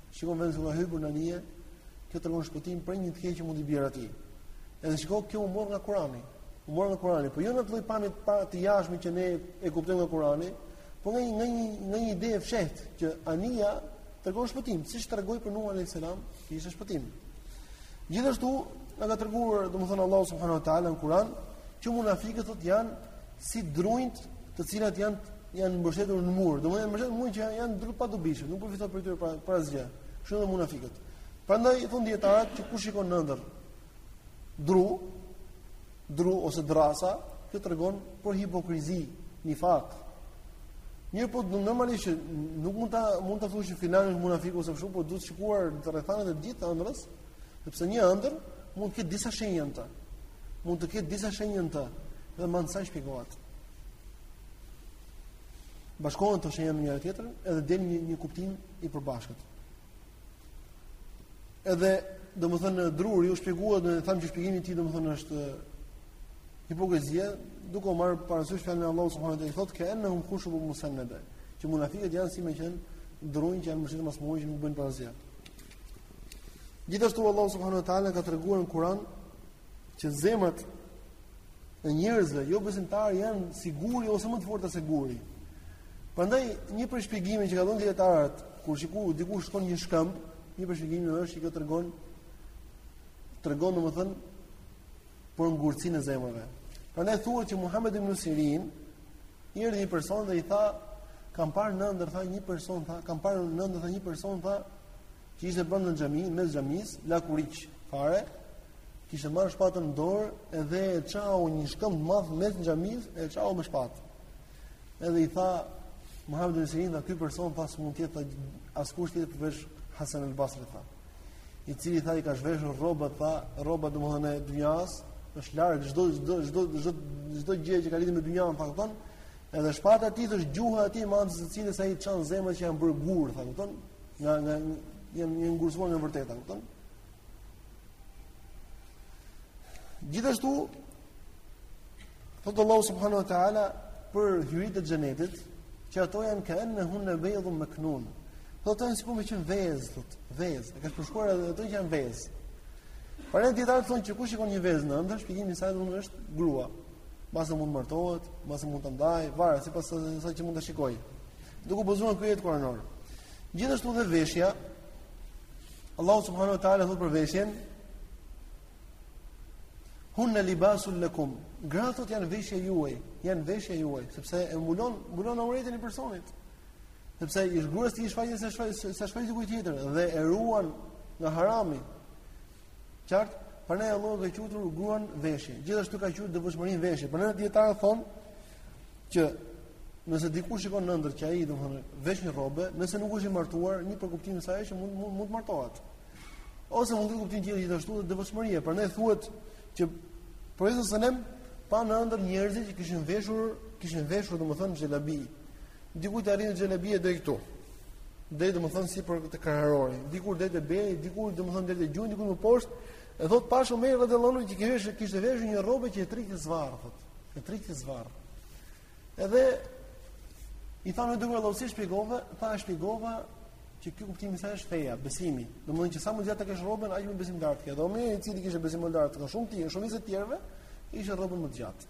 Shikon veten se ka hyrë në anije kjo tregon shpëtim për një të keq që mund t'i bjerë atij. Edhe shiko kjo u mor nga Kurani. U mor nga Kurani, po jo në atë lloj pamje të jashtme që ne e kuptojmë nga Kurani, po nga një nga një nga një ide e fshehtë që anija tregon shpëtim, siç tregoi për Nuh alayhis salam, që ishte shpëtim. Gjithashtu na ka treguar, domethënë Allahu subhanahu wa taala në Kur'an, që munafiqët thotë janë si drunjtë të cilat janë janë mbështetur në mur. Domethënë janë mbështetur në mur që janë dru të padobishëm, nuk përfiton prej tyre para para asgjë. Kështu edhe munafiqët. Prandaj thonë dietarët që kush shikon në ëndërr dru, dru ose drasa, kjo tregon për hipokrizi, nifak. Mirëpo normalisht nuk mund ta mund ta thuash që filani është munafik ose kështu, por duhet shikuar rrethanat e gjithë ëndrrës, Sepse një ëndërr mund të ketë disa shenja në të. Mund të ketë disa shenja në të dhe më pas shpjegohet. Bashkohen këto shenja me njëra-tjetrën edhe del një një kuptim i përbashkët. Edhe domethënë druri u shpjegua dhe thamë që shpjegimi i tij domethënë është hipokrizia, duke marrë parasysh fjalën e Allahut subhanahu wa taala thotë ke'ennehum khushubun musannada, që munafiqët janë si me qenë drunj që janë mbështetur në mur që nuk bëjnë për asgjë. Gjithashtu Allahu subhanahu wa taala ka treguar në Kur'an që zemrat e njerëzve jobesimtarë janë si guri ose më të forta se guri. Prandaj një prej shpjegimeve që kanë dhënë dietarët kur shikon dikush shikon një shkëmb, një prej shpjegimeve është që kjo tregon tregon domethënë për ngurtësinë e zemrave. Prandaj thuhet që Muhamed ibn Sirin i erdhi një person dhe i tha kam parë në ëndërr tha një person tha kam parë në ëndërr tha një person tha që ishte brenda në xhami, mes xhamisë, lakuriq fare, kishte marrë shpatën në dorë edhe e çau një shkëmb të madh mes xhamisë, e çau me shpatë. Edhe i tha Muhammed ibn Sirin, "Ky person tha s'mund të jetë askush tjetër përveç Hasan al-Basri tha." I cili tha i ka zhveshur rrobat tha, rrobat domethënë e dynjas, është larg çdo çdo çdo çdo gjë që ka lidhje me dynjan, tha kupton, Edhe shpata e tij është gjuha e tij me anë të së cilës ai çan zemrat që janë bërë gur, tha, kupton? Nga nga janë janë ngurtësuar në vërtetë, kupton? Gjithashtu thotë Allahu subhanahu wa taala për hyritë e xhenetit, që ato janë ke'ennehunne bejdun meknun. Domethënë sikur me qenë vezë, thotë, vezë. E ka përshkruar edhe ato që janë vezë. Prandaj dijetarët thonë që kush shikon një vezë në ëndërr, shpjegimi i saj domethënë është grua. Mbase mund të martohet, mbase mund të ndahet, varet sipas asaj që mund të shikojë. Duke bazuar në këtë ajet Kur'anor. Gjithashtu dhe veshja Allahu subhanahu wa taala thotë për veshjen Hunne libasun lekum Gratë janë veshja juaj Janë veshja juaj Sepse e mbulon, mbulon auretin e personit Sepse i shgrës ti i shfaqen se shfaqen se shfaqen kujt tjetër dhe e ruan nga harami. Qartë? Prandaj Allahu e ka quajtur gruan veshje. Gjithashtu e ka quajtur devotshmërinë veshje. Prandaj dijetarët thonë që nëse dikush shikon në ëndërr që ai domthonë vesh një rrobë, nëse nuk është i martuar, një prej kuptimeve të saj që mund mund, mund të martohet. Ose mund të kuptohet gjithë gjithashtu dhe devotshmëria. Prandaj thuhet që profeti sallallahu alajhi wasallam pa në ëndërr njerëzit që kishin veshur, kishin veshur domthonë xhelabi. Dikujt i arrinte xhelabia deri këtu. Deri domethënë sipër te kraharori. Dikujt deri te beli, dikujt domethënë deri te gjuri, dikujt më poshtë. E thot pashë Omerin radhiyallahu anhu që kishte kishte veshur një rrobë që e tërhiqte zvarrë, thot. E tërhiqte zvarrë. Edhe i thanë i dërguar i Allahut si e shpjegove, tha e shpjegova Që kjo kuptimi i saj është feja, besimi. Domethënë që sa më gjatë të kesh rrobën, aq më besim të lartë ke. Dhe Omeri i cili kishte besim më të lartë nga shumë ti, shumë i të tjerëve, kishte rrobën më të gjatë.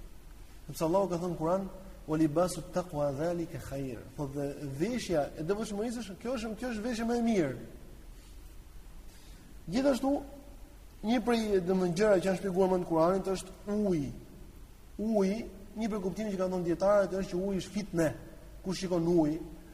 Sepse Allahu ka thënë në Kur'an, "Wa libasu taqwa zalika khair." Po dhe veshja e devotshmërisë është kjo është kjo është veshja më e mirë. Gjithashtu, një prej domethënë gjërave që janë shpjeguar me anë të Kur'anit është uji. Uji, një prej kuptimeve që kanë dhënë dijetarët është që uji është fitne. Kush shikon ujë,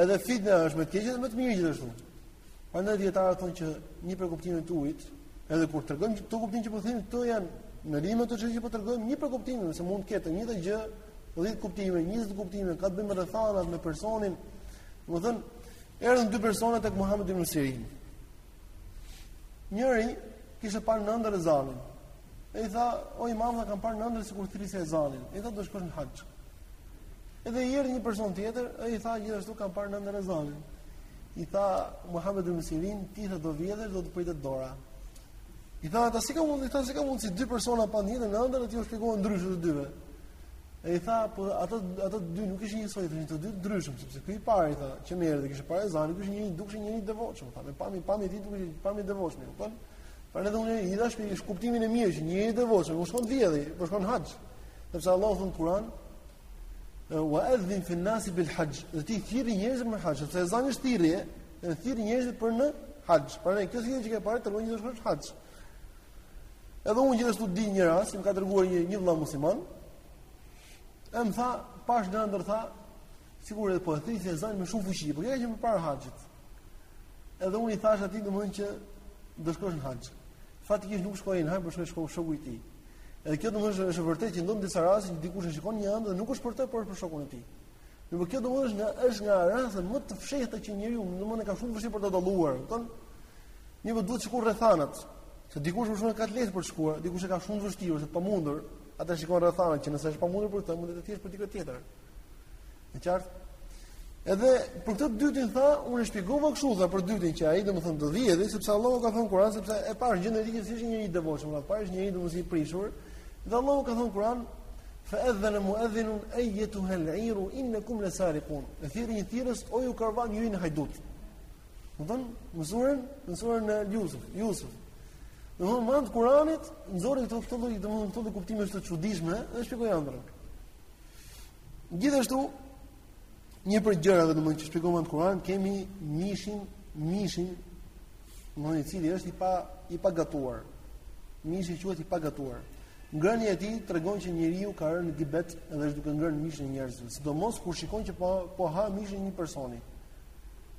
Edhe fitne është me të keqe dhe me të mirë gjithashtu. Prandaj dijetarët thonë që një prej kuptimeve të ujit, edhe kur tregojmë këto kuptime që po themi, këto janë në rime të çështjes që po tregojmë, një prej kuptimeve se mund të ketë të njëjtën gjë, 10 kuptime, 20 kuptime, ka të bëjë me rrethanat me personin. Domethënë, erdhën dy persona tek Muhamedi ibn Sirin. Njëri kishte parë në ëndërr ezanin. E i tha, o imam, kam parë në ëndërr sikur thërrisja ezanin. E i tha, do shkosh në haxh. Edhe i erdhi një person tjetër, e i tha, gjithashtu kam parë në ëndërr ezanin. I tha, Muhammed ibn Sirin, ti tha do vjedhësh, do të pritet dora. I thanë ata si ka mund, i thanë, si ka mundësi dy persona panë të njëjtën ëndërr, ti u shpjegon ndryshe të dyve. E i tha, po ata ata të dy nuk ishin njësoj, ishin të dy të ndryshëm, sepse ky i pari tha, që më erdhi kishte parë ezanin, ky ishte një dukshe njeri i devotshëm, tha, me pamje pamje dukshe në pamje i devotshëm, po. Prandaj edhe unë i dhashë atij kuptimin e mirë që njeri i devotshëm, nuk shkon të vjedhë, po shkon haxh. Sepse Allahu thotë në Kur'an, "Wa adhin fi an-nas bil hajj", domethënë thirri njerëzit me haxh, sepse ezani është thirrje, e thirr njerëz për në haxh. Prandaj kjo thirrje që ke parë tregon që do shkosh haxh. Edhe unë gjithashtu di një rast, më ka treguar një një vëlla musliman. Ai më tha, pash në ëndër tha, sikur edhe po e thërres ezanin me shumë fuqi, por ja që më parë haxhit. Edhe unë i thash atij domethënë që do shkosh në haxh. Faktikisht nuk shkoi në haxh, por shkoi shkoi shoku i tij. Edhe kjo domethënë është e vërtetë që ndodh në disa raste që dikush e shikon një ëndër dhe nuk është për të, por për shokun e tij. Në më kjo domethënë është nga është nga rastet më të fshehta që njeriu domethënë e ka shumë vështirë për ta dalluar, kupton? Mirëpo duhet të shikojë rrethanat. Se dikush më shumë ka të lehtë për të shkuar, dikush e ka shumë vështirë, ose e pamundur. Atëherë shikon rrethanat që nëse është pamundur për të, mund të thjesht për dikë tjetër. Në qartë. Edhe për këtë dytin tha, unë e shpjegova kështu tha për dytin që ai domethënë do vjedhë sepse Allahu ka thënë Kur'an sepse e parë gjendja e tij s'ishte njeri i devotshëm, atë parë ishte njeri domethënë i prishur. Dhe Allahu ka thënë Kur'an fa adhana mu'adhinun ayyatuha al-'iru innakum lasariqun. Thirri një thirrës o ju karvan ju jeni hajdutë. Domethënë në suren, në suren e Yusuf, Yusuf. Domethënë me anë të Kur'anit, nxori këto këto lloj, domethënë këto kuptime të çuditshme, e shpjegoi ëndrrat. Gjithashtu një prej gjërave domethënë që shpjegohen me anë të Kur'anit, kemi mishin, mishin, i cili është i pa i pa gatuar. Mishi që është i pa gatuar. Ngrënia e tij tregon që njeriu ka rënë në gibet dhe është duke ngrënë mishin e njerëzve, sidomos kur shikon që po po ha mishin e një personi.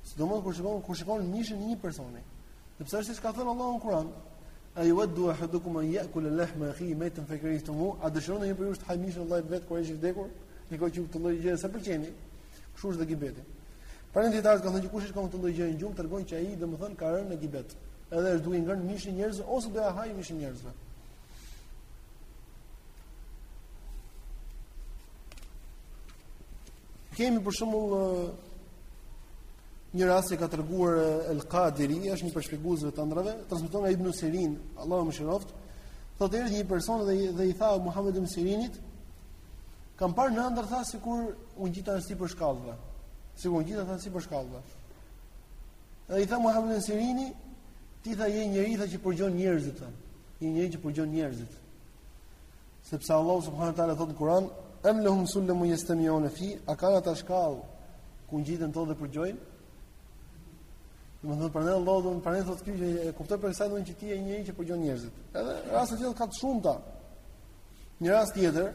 Sidomos kur shikon kur shikon mishin e një personi. Sepse është siç ka thënë Allahu në Kur'an, "A yuwaddu ahadukum an ya'kula lahma akhihi maytan fa karihtumu?" A dëshiron ndonjë prej jush të hajë mishin e vëllait vet kur ai është i vdekur? Në një kohë që këtë lloj gjëje s'e pëlqeni. Kështu është dhe gibeti. Prandaj dijetarët kanë thënë që kush shikon këtë lloj gjëje në gjumë tregon që ai domethënë ka rënë në gibet. Edhe është duke ngrënë mishin e njerëzve ose do ja hajë mishin e njerëzve. Kemi për shembull një rast që ka treguar El Qadiri, është një prej shpjeguesve të ëndrave, transmeton nga Ibn Sirin, Allahu e mëshiroftë, thotë erdhi një person dhe dhe i tha Muhammed ibn Sirinit, kam parë në ëndër tha sikur u ngjita sipër shkallëve. Sikur u ngjita tha sipër shkallëve. Dhe i tha Muhammed ibn Sirini, ti tha je njeri tha që përgjon njerëzit tha. Je njeri që përgjon njerëzit. Sepse Allahu subhanahu wa taala thotë në Kur'an, "Am lahum sulamun yastami'un fi?" A kanë ata shkallë ku ngjiten në to dhe përgjojnë? Domethënë prandaj Allahu do të prandaj thotë kjo që e kuptoj prej kësaj domethënë ti je njeri që përgjon njerëzit. Edhe raste të tjera ka të shumta. Një rast tjetër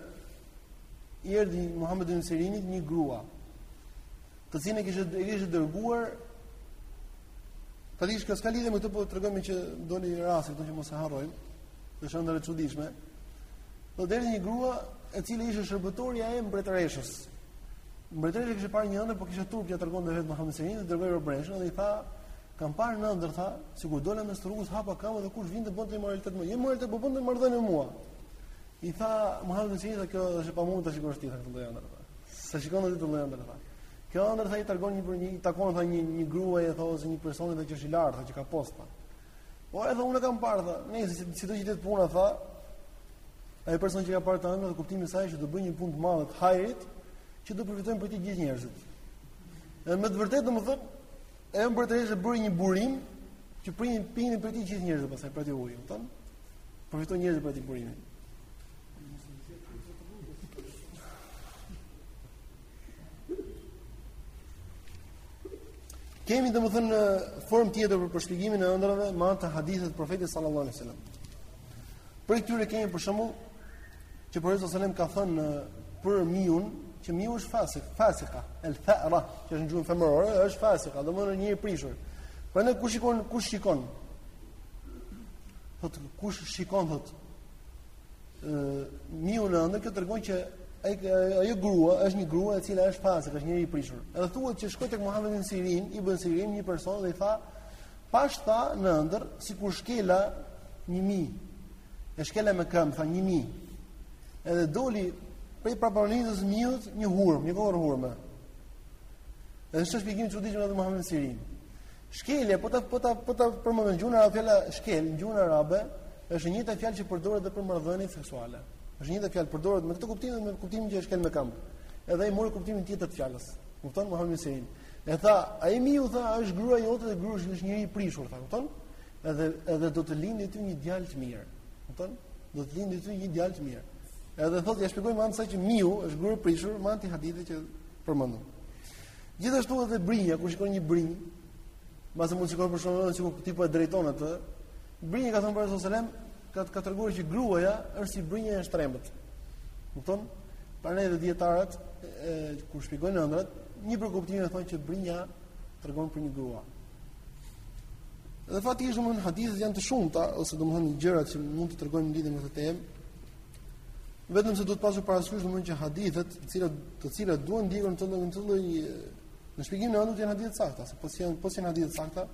i erdhi Muhamed ibn Sirinit një grua, të cilën e kishte e kishte dërguar Faktikisht s'ka lidhje me këtë, po tregojmë që doli një rast këtu që të mos e harrojmë. Është shumë ëndërr e çuditshme. Po erdhi një grua e cila ishte shërbëtorja e mbretëreshës. Mbretëresha kishte parë një ëndërr, por kishte turp t'ia tregonte vetë Muhamed ibn Sirinit, dërgoi robëreshën dhe i tha, "Kam parë në ëndërr tha, sikur dola në rrugë, hapa këmbët dhe kush vinte bënte imoralitet me. Jo imoralitet, po bënte marrëdhënie me mua." I tha Muhamed ibn Sirini, "Kjo është e pamundur ta shikosh ti këtë lloj ëndrre." S'e shikon ti këtë lloj ëndrre tha. Kjo ëndërr tha i tregon një për një, i takon tha një një gruaje ose një personi tha që është i lartë, tha që ka post. Tha. Po edhe unë e kam parë tha, nejse, sido të jetë puna tha. Ai person që ka parë këtë ëndërr kuptimi i saj që do bëjë një punë të madhe të hajrit, që do përfitojnë prej saj gjithë njerëzit. Edhe me të vërtetë domethënë ajo mbretëreshë bëri një burim që pinin, pinin prej tij gjithë njerëzit dhe pastaj prej atij uji, domethënë, përfitonin njerëzit prej atij burimi. Kemi domethënë një formë tjetër për shpjegimin e ëndrrave me anë të haditheve të profetit sallallahu alejhi ue selem. Prej këtyre kemi për shembull që profeti alejhi selam ka thënë për miun që miu është fasik, fasika, el fara, që është në gjuhën femërore, është fasika, domethënë njeri i prishur. Prandaj kush shikon, kush shikon, thotë, kush shikon, thotë, miun në ëndërr kjo tregon që ai ajo grua është një grua e cila është fasika, është njeri i prishur. Edhe thuhet që shkoi tek Muhamed ibn Sirin, Ibn Sirin një person dhe i tha, "Pashë tha në ëndërr sikur shkela një mi. E shkela me këmbë tha një mi. Edhe doli prej prapanicës së miut një hurmë, një kokërr hurme. Edhe është shpjegim i çuditshëm edhe Muhamed ibn Sirin. Shkelja, po ta po ta po ta përmend në gjuhën arabe fjala shkel, në gjuhën arabe është e njëjta fjalë që përdoret edhe për marrëdhënie seksuale. Është e njëjta fjalë përdoret me këtë kuptim dhe me kuptimin që është shkel me këmbë. Edhe ai mori kuptimin tjetër të fjalës. Kupton Muhamed ibn Sirin. E tha, ai miu tha, është gruaja jote dhe gruaja është njeri i prishur, tha, kupton? Edhe edhe do të lindë ty një djalë të mirë. Kupton? Do të lindë ty një djalë të mirë. Edhe thotë, ia shpjegoi me anë të asaj që miu është grua e prishur, me anë të atij hadithi që përmendëm. Gjithashtu edhe brinja, kur shikon një brinjë, mbase mund të shikon për shembull se ti po e drejton atë. Brinja ka thënë profeti alejhi selam, ka ka treguar që gruaja është si brinja e shtrembër. Kupton? Prandaj edhe dijetarët, kur shpjegojnë ëndrrat, një prej kuptimeve thonë që brinja tregon për një grua. Dhe faktikisht domthon hadithet janë të shumta ose domthon gjëra që mund të tregojmë në lidhje me këtë temë. Vetëm se duhet pasur parasysh domethënë që hadithet, të cilat të cilat duhen ndjekur në çdo në çdo lloj në shpjegimin e ëndrrave janë hadithe të sakta, sepse po s'janë po s'janë hadithe të sakta,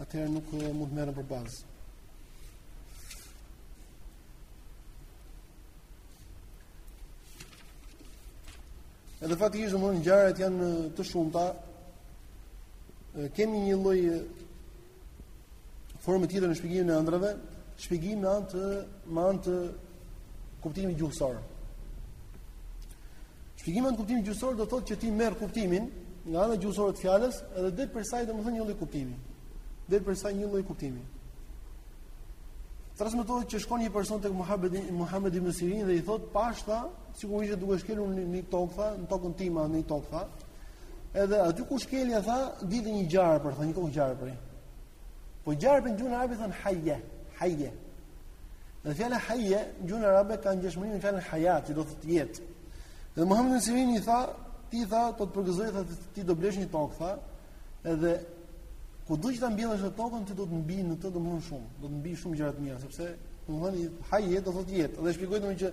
atëherë nuk eh, mund të merren për bazë. Edhe faktikisht ngjarjet janë eh, të shumta, eh, kemi një lloj Formë tjetër në shpjegimin e ëndrrave, shpjegim me anë të me anë të kuptimit gjuhësor. Shpjegimi në kuptimin gjuhësor do thotë që ti merr kuptimin nga ana gjuhësore të fjalës dhe del prej saj domethënë një lloj kuptimi. Del prej saj një lloj kuptimi. Transmetohet që shkon një person tek Muhamedi Muhamedi ibn Sirin dhe i thotë pashë tha, sikur isha duke shkelur në një tokë, tha, në tokën time, në një tokë, Edhe aty ku shkelja tha, dilte një gjarpër, tha një kokë gjarpri. Po gjarprit në gjuhën arabe i thonë hajje, hajje. Dhe fjala hajje, në gjuhën arabe, ka ngjashmëri me fjalën hajat, që do të thotë jetë. Dhe Muhamed ibn Sirin i tha, ti tha, do të përgëzoj, tha, ti do blesh një tokë, tha, edhe kudo që ta mbjellësh atë tokën ti, do të mbijë në të domethënë shumë, do të mbijë shumë gjëra të mira, sepse, domethënë, hajje, do të thotë jetë. Dhe shpjegoi domethënë që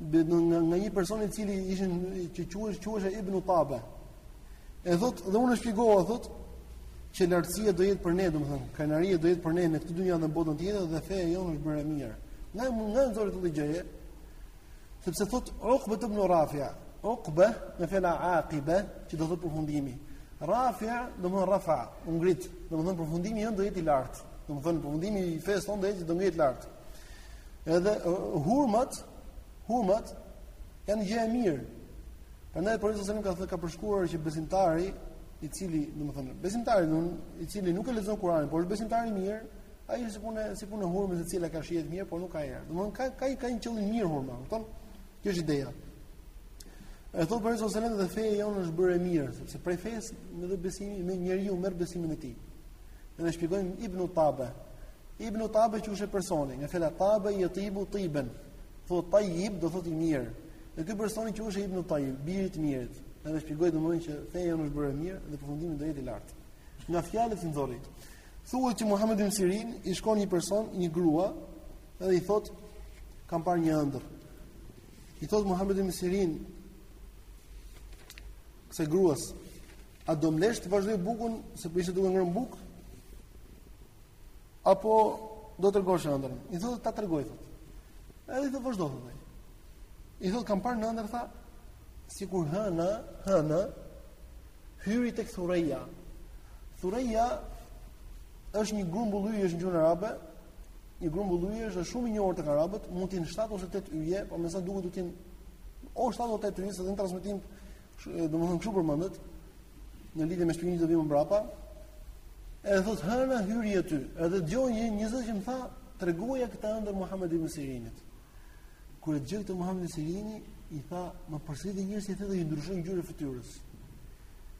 nga nga një person i cili ishte që quhej quhej Ibn Tabe. E thot dhe unë shpjegova thot që lartësia do jetë për ne, domethënë krenaria do jetë për ne në këtë dynja dhe në botën tjetër dhe feja jonë është bërë e mirë. Nga nga nxori këtë gjë? Sepse thot Uqba ibn Rafi'a, Uqba nga fjala Aqiba, që do thot përfundimi. Rafi'a, domethënë Rafa, u ngrit, domethënë përfundimi jonë do jetë i lartë. Domethënë përfundimi i fesë tonë do jetë do ngjitet lart. Edhe hurmat, hurmat janë gjë e mirë. Prandaj Profeti alejhi selam ka thënë ka përshkruar që besimtari i cili, domethënë, besimtari do i cili nuk e lexon Kur'anin, por është besimtar i mirë, ai është punë si puna e hurmës e cila ka shije të mirë, por nuk ka erë. Domethënë ka ka ka një qëllim mirë hurma, kupton? Kjo është ideja. E thotë Profeti alejhi selam dhe feja jonë është bërë e mirë, sepse prej fesë me dhe besimi me njeriu merr besimin e tij. Dhe e shpjegoi me Ibn Tabe. Ibn Tabe që është personi, nga fjala tabe jetibu tiben. Po tajib do thotë i mirë. Dhe ky personi që është Ibn Tabe, biri i të mirit. Dhe e shpjegoi domethënë që feja jonë është bërë mirë dhe përfundimi do jetë i lartë. Nga fjalët e nxori. Thuhet që Muhamedi ibn Sirin i shkon një person, një grua, dhe i thotë kam parë një ëndër. I thotë Muhamedi ibn Sirin kësaj gruas, A do m'lesh të vazhdoj bukën se po ishte duke ngrënë bukë? Apo do ta tregosh ëndrrën? I thotë ta tregoj thotë. Edhe i thotë vazhdo thotë. I thotë kam parë në ëndërr tha sikur hëna, hëna hyri tek Thureja. Thureja është një grumbull yje në gjuhën arabe, një grumbull yje është shumë i njohur tek arabët, mund të jenë 7 ose 8 yje, por me sa duket do të jenë o 7 ose 8 yje, se në transmetim Domethënë kështu përmendet në lidhje me shpjegimin që vjen mbrapa. Edhe thot hëna hyri aty, edhe dëgjoj një njeri që më tha, tregoja këtë ëndërr Muhamedit ibn Sirinit. Kur e dëgjoi këtë Muhamed ibn Sirini, i tha, ma përsërit një herë, thotë i ndryshon ngjyrën e fytyrës.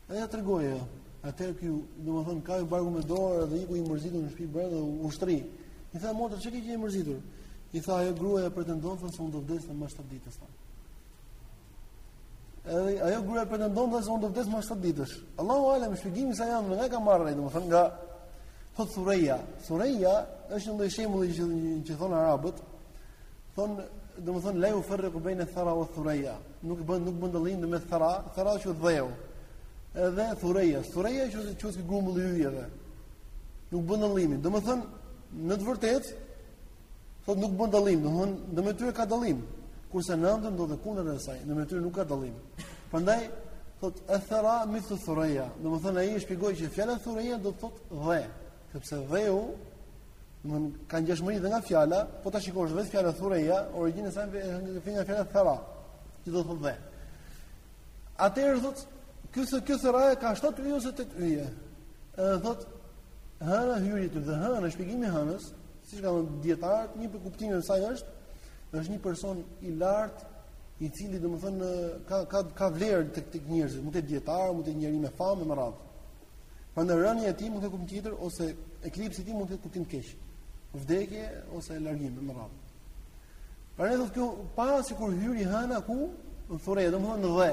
Edhe ja tregoi ajo, atëherë ky domethënë kapi barkun me dorë dhe iku i mërzitur në shtëpi brenda dhe u shtri. I tha motra, çka ke që je i mërzitur? I tha ajo gruaja pretendon se unë do vdes mbas 7 ditësh. Tha. Edhe ajo gruaja pretendon se unë do vdes mbas 7 ditësh. Allahu alem shpjegimin sa janë, nuk e kam marrë, domethënë nga thot Thureja. Thureja është një lloj shembulli që që thon arabët. Thon, domethënë la yufarriqu baina thara wa thureja. Nuk bën nuk bën dallim ndërmjet thara, thara që është dheu. Edhe Thureja, Thureja që është ky grumbulli i yjeve. Nuk bën dallim. Domethënë në të vërtetë Thot nuk bën dallim, domethënë ndërmjet tyre ka dallim. Kurse në ëndërr ndodh e kundërta e saj, ndërmjet tyre nuk ka dallim. Prandaj thot e thera mithlu thureja, domethënë ai e shpjegoi që fjala thureja do të thot dhe, sepse dheu domethënë ka ngjashmëri dhe nga fjala, po ta shikosh vetë fjala thureja, origjina e saj është nga fjala thera, që do të thot dhe. Atëherë thot ky se ky thera ka 7 yje ose 8 yje. Edhe thot hëna hyri në dhe, hëna shpjegimi i hënës, Siç kanë thënë dijetarët, një prej kuptimeve të saj është është një person i lartë i cili domethënë ka ka ka vlerë tek tek njerëzit, mund të jetë dijetar, mund të jetë njeri me famë e me radhë. Prandaj rënia e tij mund të ketë kuptim tjetër ose eklipsi i tij mund të ketë kuptim të keq. Vdekje ose largim e me radhë. Prandaj thot kjo pa sikur hyri hëna ku në thureja, domethënë në dhe.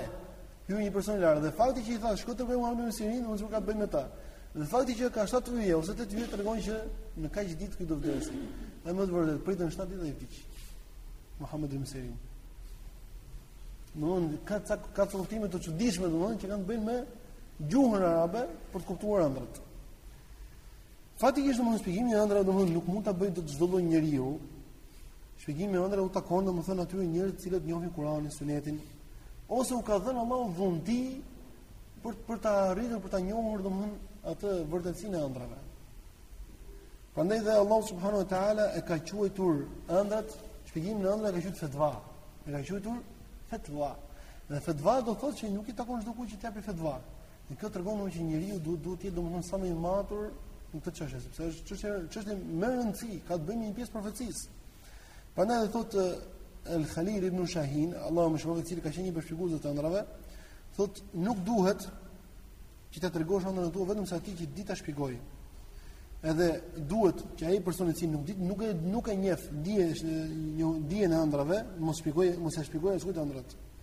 Ky është një person i lartë dhe fakti që i tha shko tregoja Muhamedit ibn Sirin, domthon që ka të bëjë me ta. Dhe fakti që ka 7 yje ose 8 yje tregon që në kaq ditë ky do vdesë. Dhe me të vërtetë pritën 7 ditë dhe vdiq. Muhamed ibn Sirin. Domthon ka ca kuptime të çuditshme domthon që kanë të bëjnë me gjuhën arabe për të kuptuar ëndrrat. Faktikisht domthon shpjegimi i ëndrrave domthon nuk mund ta bëjë dot çdo lloj njeriu. Shpjegimi i ëndrrave u takon domthon atyre njerëzve të cilët njohin Kur'anin, Sunetin, ose u ka dhënë Allahu mundësi për për ta arritur për ta njohur domthon atë vërtetësinë e ëndrrave. Prandaj dhe Allahu subhanahu wa taala e ka quajtur ëndrrat, shpjegimin e ëndrrave e ka quajtur fetva. E ka quajtur fetva. Dhe fetva do thotë që nuk i takon çdokujt që të japë fetva. Dhe kjo tregon domosdoshmë që njeriu duhet duhet të jetë domosdoshmë sa më i matur në këtë çështje, sepse është çështje çështje më e rëndësishme, ka të bëjë me një pjesë profecisë. Prandaj do thotë El Khalil ibn Shahin, Allahu e mëshiroftë, i cili ka qenë një shpjegues i ëndrrave, thotë nuk duhet që të tregosh ëndrrën vetëm se atij që di ta shpjegojë. Edhe duhet që ai person i cili nuk di nuk e nuk e njeh dijen e njeh dijen e ëndrrave, mos shpjegojë, mos i shpjegojë askujt ëndrrat.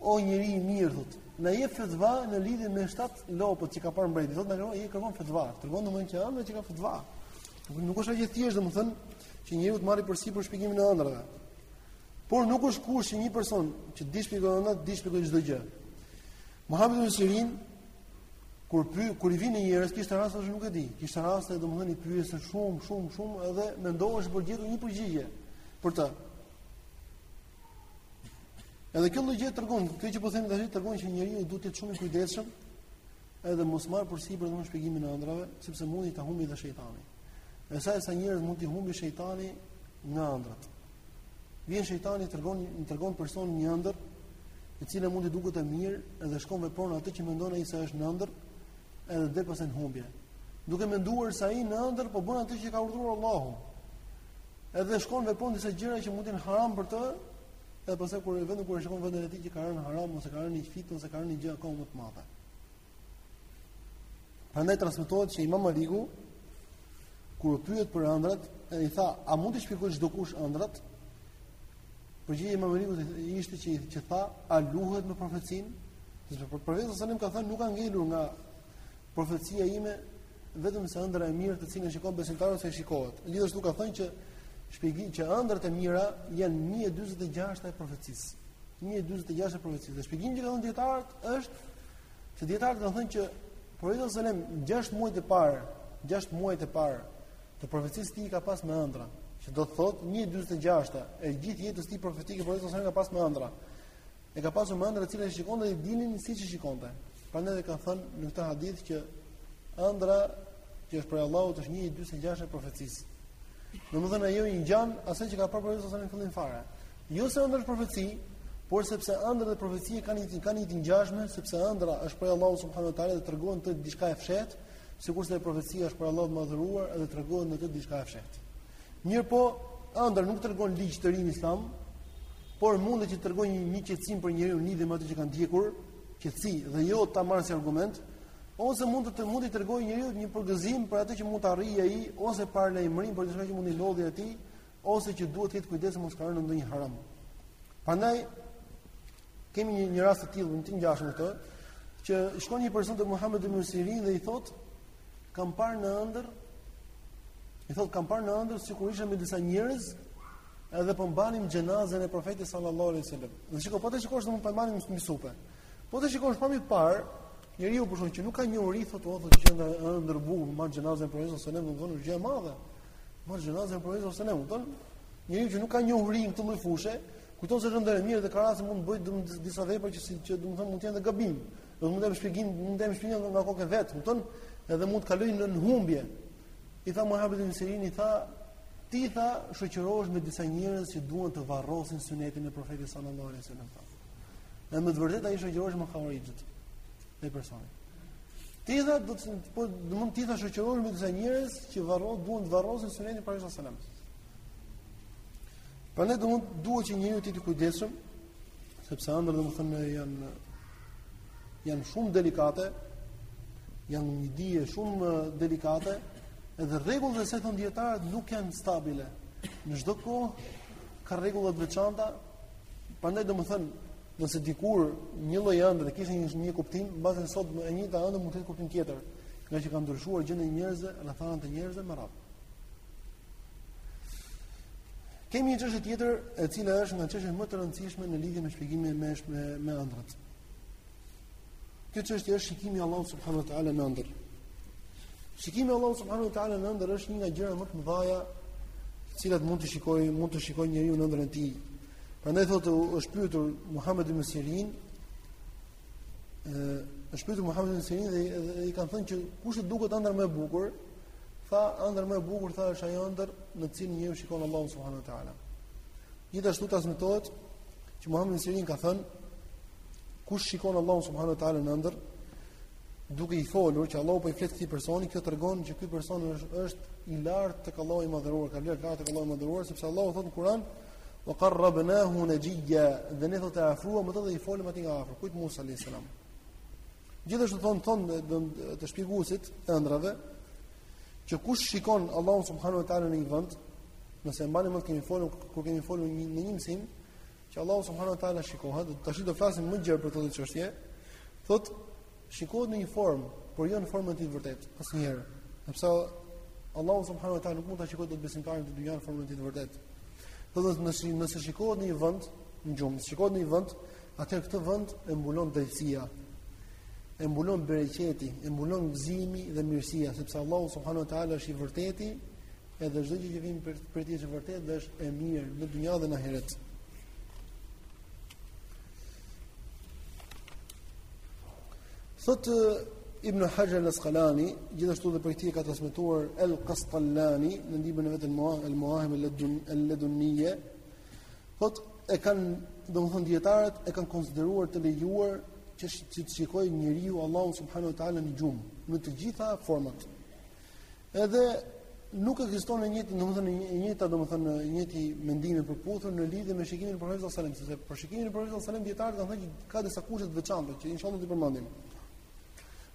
O njeri i mirë thotë, na jep fetva në lidhje me shtatë lopët që ka parë mbreti. Thotë na kërkon, i kërkon fetva. Tregon domethënë që ëndrra që ka fetva. Nuk është një gjë e thjeshtë domethënë që njeriu të marrë përsipër shpjegimin e ëndrrave. Por nuk është kusht që një person që di të shpjegojë ëndrra, di të shpjegojë çdo gjë. Muhamed ibn Sirin kur py kur i vjen vinin njerëz kishte raste që nuk e dinte. Kishte raste domethënë i pyeste shumë, shumë, shumë edhe mendohej për të gjetur një përgjigje për të. Edhe kjo lloj gjë tregon, kjo që po them tash tregon që njeriu duhet të jetë shumë i kujdesshëm edhe mos marrë përsipër domethënë shpjegimin e ëndrrave, sepse mund ta humbi dhe shejtani. Dhe sa sa njerëz mund t'i humbi shejtani nga ëndrrat. Vjen shejtani tregon i tregon personit një ëndër, e cila mund të duket e mirë edhe shkon vepron atë që mendon ai se është në ëndër, edhe del pastaj në humbje. Duke menduar se ai në ëndër po bën atë që ka urdhëruar Allahu. Edhe shkon vepron disa gjëra që mund të jenë haram për të, edhe pastaj kur e gjen kur e shikon veten e tij që ka rënë në haram ose ka rënë në fitne ose ka rënë në një gjë akoma më të madhe. Prandaj transmetohet se Imam Maliku kur u pyet për ëndrrat, ai i tha, a mund të shpjegojë çdokush ëndrrat? Përgjigja e Imam Malikut ishte që që tha, a luhet me profecinë? Sepse profeti sallallahu alajhi wasallam ka thënë nuk ka ngelur nga Profecia ime vetëm se ëndra e mirë të cilën e shikon besimtari ose i shikohet. Gjithashtu ka thënë që shpjegim që ëndrat e mira janë 1/46 e profecisë. 1/46 e profecisë. Dhe shpjegimi që kanë dietarët është se dietarët kanë thënë që profeti sallallahu alajhi wasallam 6 muajt e parë, 6 muajt e parë të profecisë së tij ka pas me ëndra, që do të thotë 1/46 e gjithë jetës së tij profetike profeti sallallahu alajhi wasallam ka pas me ëndra. e ka pasur me ëndrra të cilën e shikonte dhe i dilnin siç e shikonte. Prandaj e kanë thënë në këtë hadith që ëndra që është prej Allahut është një e dyzet e gjashta e profecisë. Domethënë ajo i ngjan asaj që ka parë profeti sallallahu alajhi wasallam në fillim fare. Jo se ëndra është profeci, por sepse ëndrra dhe profecia kanë një kanë një ngjashmëri, sepse ëndra është prej Allahut subhanahu wa taala dhe tregon në të diçka e fshehtë, sikurse profecia është prej Allahut të madhëruar dhe tregon në të diçka e fshehtë. Mirëpo, ëndër nuk tregon ligj të ri islam, por mundet t'i tregojë një një qetësim për njeriun në lidhje me atë që ka ndjekur, qetësi dhe jo ta marrë si argument, ose mund të të mundet t'i tregojë njeriut një përgëzim për atë që mund të arrijë ai ose paralajmërim për diçka që mund t'i ndodhë atij ose që duhet të ketë kujdes se mos ka rënë në ndonjë haram. Prandaj Kemi një një rast të tillë të ngjashëm këtu, që shkon një person te Muhammed ibn Sirin dhe i thotë, kam parë në ëndërr i thotë kam parë në ëndërr sikur isha me disa njerëz edhe po mbanim xhenazën e profetit sallallahu alaihi wasallam. Dhe shikoj po të shikosh domethënë po mbanim mbi supe. Po të shikosh pamje të parë, njeriu për shkak që nuk ka njohuri thotë oh, thotë që në ëndërr po mban xhenazën e profetit sallallahu alaihi wasallam, domethënë gjë e madhe. Mban xhenazën e profetit sallallahu alaihi wasallam, domethënë njeriu që nuk ka njohuri në këtë lloj fushe, Kujton se është ëndërr e mirë dhe ka raste mund të bëjë domethënë disa vepra që si që domethënë mund të jenë gabim. Domethënë mund të bëjë shpjegim, mund të bëjë shpjegim nga koka e vet, kupton? Edhe mund të kalojë në humbje. I tha Muhamedi ibn Sirin i tha ti tha shoqërohesh me disa njerëz që duan të varrosin sunetin e profetit sallallahu alaihi wasallam. Dhe me të vërtetë ai shoqërohej me havarixhët. Ai personi. Ti tha do të po domethënë ti tha shoqërohesh me disa njerëz që varro duan të varrosin sunetin e profetit sallallahu alaihi wasallam. Prandaj domethënë, duhet që njeriu të jetë i kujdesshëm, sepse ëndrrat domethënë janë, janë shumë delikate, janë një dije shumë delikate, edhe rregullat siç thonë dijetarët nuk janë stabile. Në çdo kohë, ka rregulla të veçanta, prandaj domethënë, nëse dikur një lloj ëndrre kishte një një kuptim, mbase sot e njëjta ëndërr mund të ketë kuptim tjetër, ngaqë ka ndryshuar gjendja e njerëzve, rrethanat e njerëzve e me radhë. Kemi një çështje tjetër, e cila është nga çështjet më të rëndësishme në lidhje me shpjegimin e me me me ëndrrat. Kjo çështje është shikimi i Allahut subhanuhu te ala në ëndërr. Shikimi i Allahut subhanuhu te ala në ëndërr është një nga gjërat më të mëdha të cilat mund të shikojë, mund të shikojë njeriu në ëndrrën e tij. Prandaj thotë është pyetur Muhamedi ibn Sirin, Ë është pyetur Muhamedi ibn Sirin dhe, dhe i kanë thënë që kush të duket ëndrra më e bukur, tha ëndrra më e bukur tha është ajo ëndërr në të cilën njeriu shikon Allahun subhanuhu teala. Gjithashtu transmetohet që Muhamedi ibn Sirin ka thënë kush shikon Allahun subhanuhu teala në ëndërr, duke i folur që Allahu po i flet këtij personi, kjo tregon që ky person është është i lartë tek Allahu i madhëruar, ka vlerë të lartë tek Allahu i madhëruar, sepse Allahu thotë në Kur'an, Wa qarrabnahu najiyya, dhe ne thotë e afruam atë dhe i folëm atë nga afër. Kujt Musa alayhis salam. Gjithashtu thonë thonë shpjeguesit e ëndrrave që kush shikon Allahun subhanahu wa taala në një vend, nëse mbani mend kemi folur kur kemi folur një në një mësim që Allahu subhanahu wa taala shikohet, tash do flasim më gjerë për këtë çështje. Thot Shikohet në një formë, por jo në formën e tij të vërtetë, asnjëherë. Sepse Allahu subhanahu wa taala nuk mund ta shikojë dot besimtari në dynja në formën e tij të vërtetë. Thotë se nëse nëse shikohet në një vend, në gjumë, shikohet në një vend, atëherë këtë vend e mbulon drejtësia. E mbulon bereqeti, e mbulon gëzimi dhe mirësia, sepse Allahu subhanahu wa taala është i vërteti Edhe çdo gjë që vjen prej prej tij është e vërtetë dhe është e mirë në dynjë dhe në ahiret. Thot Ibn Hajar al-Asqalani, gjithashtu dhe prej tij ka transmetuar al-Qastallani në librin e vet al-Muahib al-Ladunniye, thot e kanë, domethënë dietarët e kanë konsideruar të lejuar që të shikojë njeriu Allahu subhanahu wa taala në gjumë, në të gjitha format. Edhe nuk ekziston e njëjtë, domethënë e njëjta, domethënë e njëjti mendim i përputhur në lidhje me shikimin e Profetit sallallahu alajhi wasallam, sepse për shikimin e Profetit sallallahu alajhi wasallam dietarët kanë thënë që ka disa kushte të veçanta që inshallah do t'i përmendim.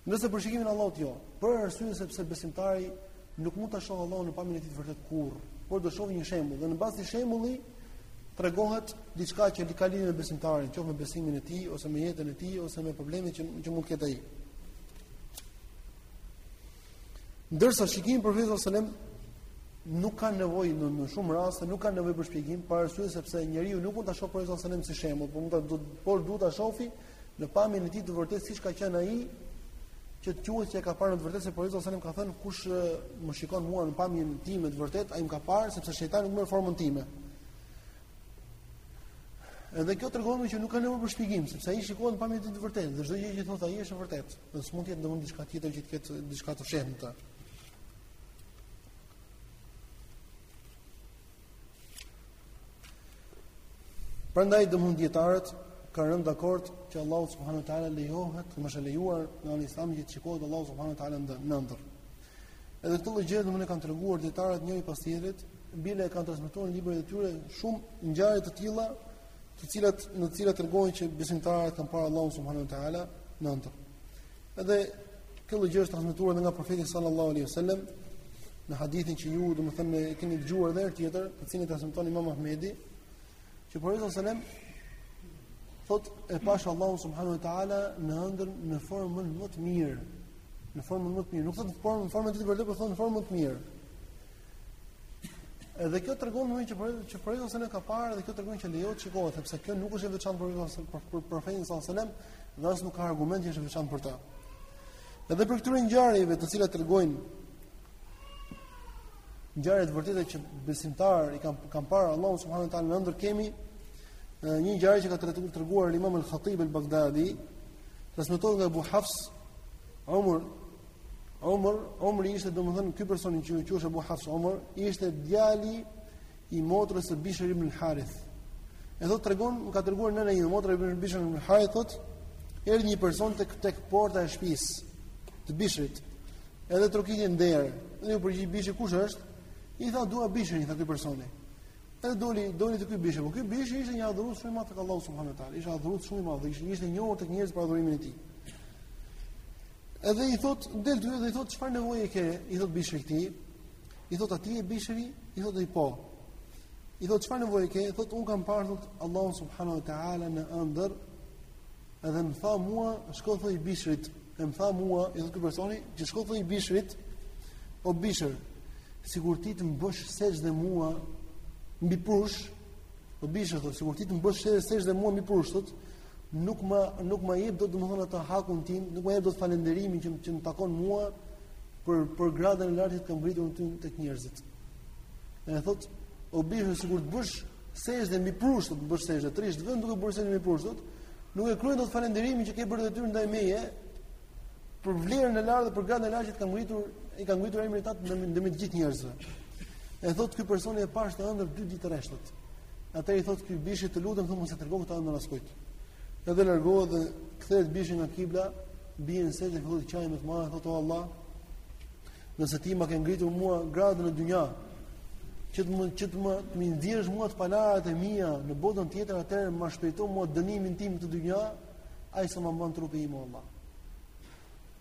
Ndërsa për shikimin e Allahut jo, për arsye sepse besimtari nuk mund ta shohë Allahun në pamjen e tij të vërtetë kurrë, por do shohë një shembull dhe në bazë të shembullit tregohet diçka që ka lidhje me besimtarin, qoftë me besimin e tij ose me jetën e tij ose me problemet që që mund të ketë ai. Ndërsa shikimi për profetin sallallahu alajhi wasallam nuk ka nevojë në, në shumë raste, nuk ka nevojë për shpjegim, për arsye sepse njeriu nuk mund ta shohë profetin sallallahu alajhi wasallam si shembull, por mund ta do, por duhet ta shohë në pamjen e tij të vërtetë siç ka qenë ai që të quhet që e ka parë në të vërtetë se profeti sallallahu alajhi wasallam ka thënë kush më shikon mua në pamjen time të vërtetë ai më ka parë sepse shejtani nuk merr formën time. Edhe kjo tregon që nuk ka nevojë për shpjegim, sepse ai shikon pamjen e tij të vërtetë, dhe çdo gjë që thotë ai është e vërtetë. Dhe s'mund të jetë ndonjë diçka tjetër që të ketë diçka të fshehtë në të. Prandaj domethënë dietarët kanë rënë dakord që Allahu subhanahu wa taala lejohet, domethënë është e lejuar në islam që të shikohet Allahu subhanahu wa taala në ëndër. Edhe këtë gjë domethënë e kanë treguar dietarët njëri pas tjetrit, bile e kanë transmetuar në librat e tyre shumë ngjarje të tilla të cilat në të cilat tregohen që besimtarët kanë parë Allahun subhanuhu teala në ëndër. Edhe kjo gjë është transmetuar nga profeti sallallahu alaihi wasallam në hadithin që ju domethënë e keni dëgjuar edhe herë tjetër, të cilin transmeton Imam Ahmedi, që profeti sallallahu alaihi wasallam thotë e pash Allahun subhanuhu teala në ëndër në formën më të mirë, në formën më të mirë, nuk thotë në formën e vërtetë, por thotë në formën më të mirë. Edhe kjo tregon domethënë që profeti që profeti sallallahu ka parë dhe kjo tregon që lejohet shikohet sepse kjo nuk është e veçantë për profetin për, për profetin sallallahu alajhi wasallam dhe as nuk ka argument që është e veçantë për të. Edhe prej këtyre ngjarjeve të cilat tregojnë ngjarje të vërteta që besimtarët e kanë kanë parë Allahu subhanahu wa taala në ëndër kemi një ngjarje që ka treguar treguar Imam al-Khatib al-Baghdadi transmetohet nga Abu Hafs Umar Omar, Omri ishte domethënë ky person që u quajt Abu Hafs Omar, ishte djali i motrës së Bishr ibn Harith. Ai thotë tregon, më ka treguar nëna ime, motra e Bishr ibn Harith, thotë, erdhi një person tek tek porta e shtëpisë të Bishrit. Edhe trokiti në derë, dhe u përgjigj Bishri kush është? I tha dua Bishrin, i tha ky personi. Edhe doli, doli te ky Bishri, po ky Bishri ishte një adhurues shumë i madh i Allahut subhanuhu teala. Ishte adhurues shumë i madh, ishte i njohur tek njerëzit për adhurimin e tij. Edhe i thot, del aty dhe i thot çfarë nevoje ke? I thot Bishri këtij. I thot a ti je Bishri, i thot ai po. I thot çfarë nevoje ke? I thot un kam parë thot Allahun subhanahu wa taala në ëndër. Edhe më tha mua, shko thuaji Bishrit, e më tha mua, i thot ky personi, që shko thuaji Bishrit, o Bishr, sikur ti të më bësh sexhde mua mbi prush, o Bishr thot, sikur ti të më bësh sexhde mua mbi prush, thot, nuk më nuk më jep dot domethënë atë hakun tim, nuk më jep dot falënderimin që që më takon mua për për gradën e lartë që të kam ngritur ty tek njerëzit. Dhe thot, o Bishr sikur të bësh sexhde mbi prush thot, të bësh sexhde trisht vend duke bërë sexhde mbi prush thot, nuk e kryen dot falënderimin që ke për detyrë ndaj meje, për vlerën e lartë dhe për gradën e lartë që kam ngritur, e kam ngritur emrin tat ndërmjet gjithë njerëzve. E thot ky personi e pashë këtë ëndër dy ditë rresht. Atëherë i thot ky Bishri të lutem thot mos e trego këtë ëndër askujt. Edhe largohet dhe kthehet Bishri nga kibla, bie në sexhde fillon të qajë me të madhe, thot o Allah, nëse ti më ke ngritur mua gradën në dynja, që të më që të më të më nxjerrësh mua të palarat e mia në botën tjetër atëherë më shpejto mua dënimin tim në dynja aq sa më mban trupi im o Allah.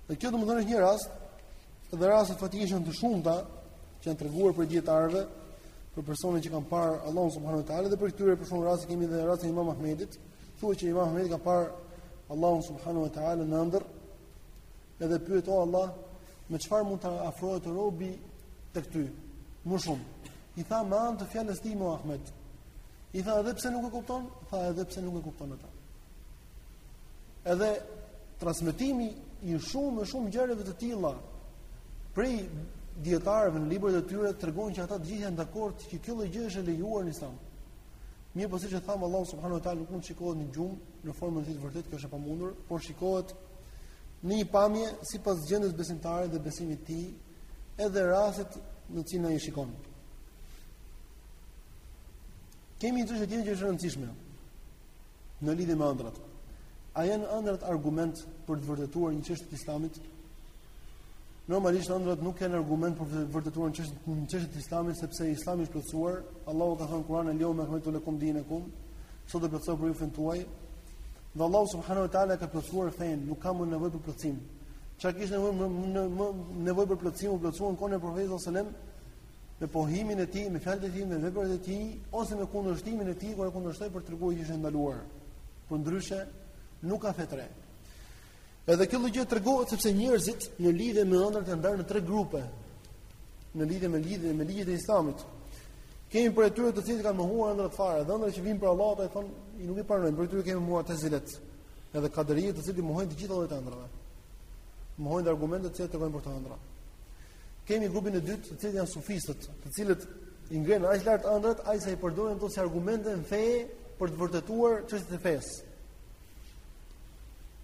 Dhe kjo domethënë është një rast, dhe raste faktikisht janë të shumta që janë treguar prej dietarëve, për personat që kanë parë Allahun subhanuhu teala dhe prej këtyre për shumë raste kemi edhe rastin e Imam Ahmedit, thuhet që Imam Ahmedi ka parë Allahun subhanuhu teala në ëndër Edhe pyet o Allah, me çfarë mund të afrohet robi tek ty? Më shumë. I tha me anë të fjalës time o Ahmet. I tha edhe pse nuk e kupton, tha edhe pse nuk e kupton atë. Edhe transmetimi i shumë e shumë gjërave të tilla prej dietarëve në librat e tyre tregojnë që ata të gjithë janë dakord që kjo lloj gjëje është e lejuar në Islam. Mirëpo siç e thamë Allahu subhanahu wa taala nuk mund të shikohet në gjumë në formën e tij të vërtetë, kjo është e pamundur, por shikohet Në një pamje sipas gjendjes së besimtarit dhe besimit të tij, edhe rastit në të cilën ai shikon. Kemi një çështje tjetër që është e rëndësishme në lidhje me ëndrrat. A janë ëndrrat argument për të vërtetuar një çështje të Islamit? Normalisht ëndrrat nuk janë argument për të vërtetuar një çështje të çështje të Islamit sepse Islami është plotësuar. Allahu ka thënë në Kur'an al-yawma akmaltu lakum dinakum. Sot e plotësova për ju fenë tuaj. Dhe Allahu subhanahu wa taala e ka plotësuar fenë, nuk ka më nevojë për plotësim. Çka kish nevojë më, më, më nevojë për plotësim, u plotësua në kohën e profetit sallallahu alajhi wasallam me pohimin e tij, me fjalët e tij, me veprat e tij ose me kundërshtimin e tij kur e kundërshtoi për të treguar që ishte ndaluar. Përndryshe nuk ka fetre. Edhe kjo lloj gjë tregohet sepse njerëzit në lidhje me ëndrrat janë ndarë në tre grupe. Në lidhje me lidhjen me ligjet e Islamit. Kemi prej atyre të cilët kanë mohuar ëndrrat fare, dhe ëndrrat që vijnë prej Allahut ai thon, i nuk i pranojnë, prej atyre kemi muëtezilet. Edhe kaderia të cilët mohojnë të gjitha llojet e ëndrrave. Mohojnë argumentet që tregojnë për këto ëndrra. Kemi grupin e dytë, të cilët janë sufistët, të cilët i ngrenë aq lart ëndrrat, aq sa i përdorin ato si argumente në fe për të vërtetuar çështjet e fesë.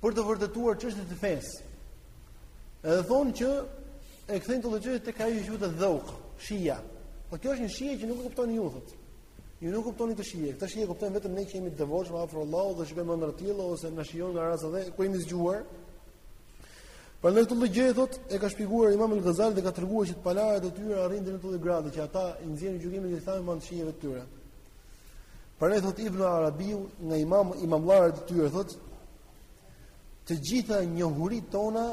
për të vërtetuar çështje të fesë. Edhe thonë që e kthejnë këtë lloj gjëje tek ajo që thuhet dheuk, shija. Po kjo është një shije që nuk e kuptoni ju thot. Ju nuk e kuptoni këtë shije. Këtë shije e kuptojmë vetëm ne që jemi të devotshëm afër Allahut dhe shikojmë ëndrra të tilla ose na shijon ka raste edhe kur jemi zgjuar. Prandaj këtë lloj gjëje thot e ka shpjeguar Imam al-Ghazali dhe ka treguar që të palarat e tyre arrijnë deri në atë gradë që ata i nxjerrin gjykimet islame me anë të shijeve të tyre. Prandaj thot Ibn Arabiu nga imam, imamllarët e tyre thot, të gjitha njohuritë tona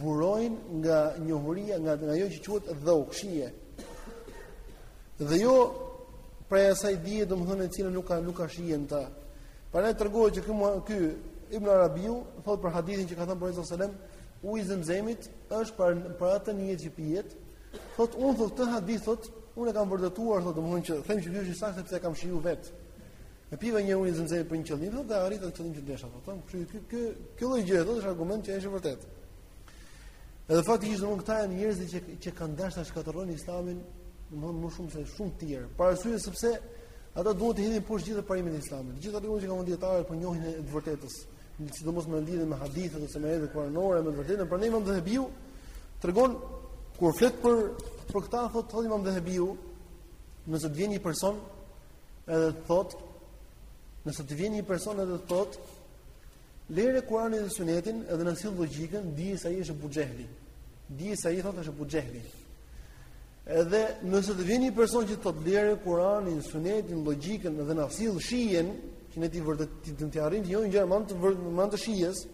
burojnë nga njohuria, nga, nga ajo që quhet dheuk, shije. Dhe jo prej asaj dije domethënë e cila nuk ka, nuk ka shije në ta. Prandaj tregohet që ky, ky, Ibn Arabiu, thot për hadithin që ka thënë Profeti sallallahu alajhi wasallam, uji i zemzemit është për, për atë nijet që pihet, Thot unë thot këtë hadith thot, unë e kam vërtetuar thot domethënë që them që ky është i saktë sepse e kam shijuar vet. Me piva një ujë zemzem për një qëllim thot dhe arrita atë qëllim që desha thot. Thon kjo kjo kjo kjo lloj gjëje thot është argument që është i vërtetë. Edhe fakti që domethënë këta janë njerëz që që kanë dashur ta shkatërrojnë Islamin domethënë më shumë se shumë të tjerë. Për arsye sepse ata duhet të hedhin poshtë gjithë parimin e Islamit. Gjithë ato që kanë vënë dijetarët për njohjen e të vërtetës. Të sidomos në lidhje me hadithet ose me ajete kuranore me të vërtetën prandaj Imam Dhehebiu tregon kur flet për për këtë thot thot Imam Dhehebiu nëse të vjen një person edhe thot nëse të vjen një person edhe thot lere Kur'anin dhe Sunetin edhe na sill logjikën dije se ai është Ebu Xhehli dije se ai thot është Ebu Xhehli Edhe nëse të vjen një person që thotë lere Kur'anin, Sunetin, logjikën dhe na sill shijen, që ne t'i vërtet, të arrijmë të njohim gjërat me anë të shijes,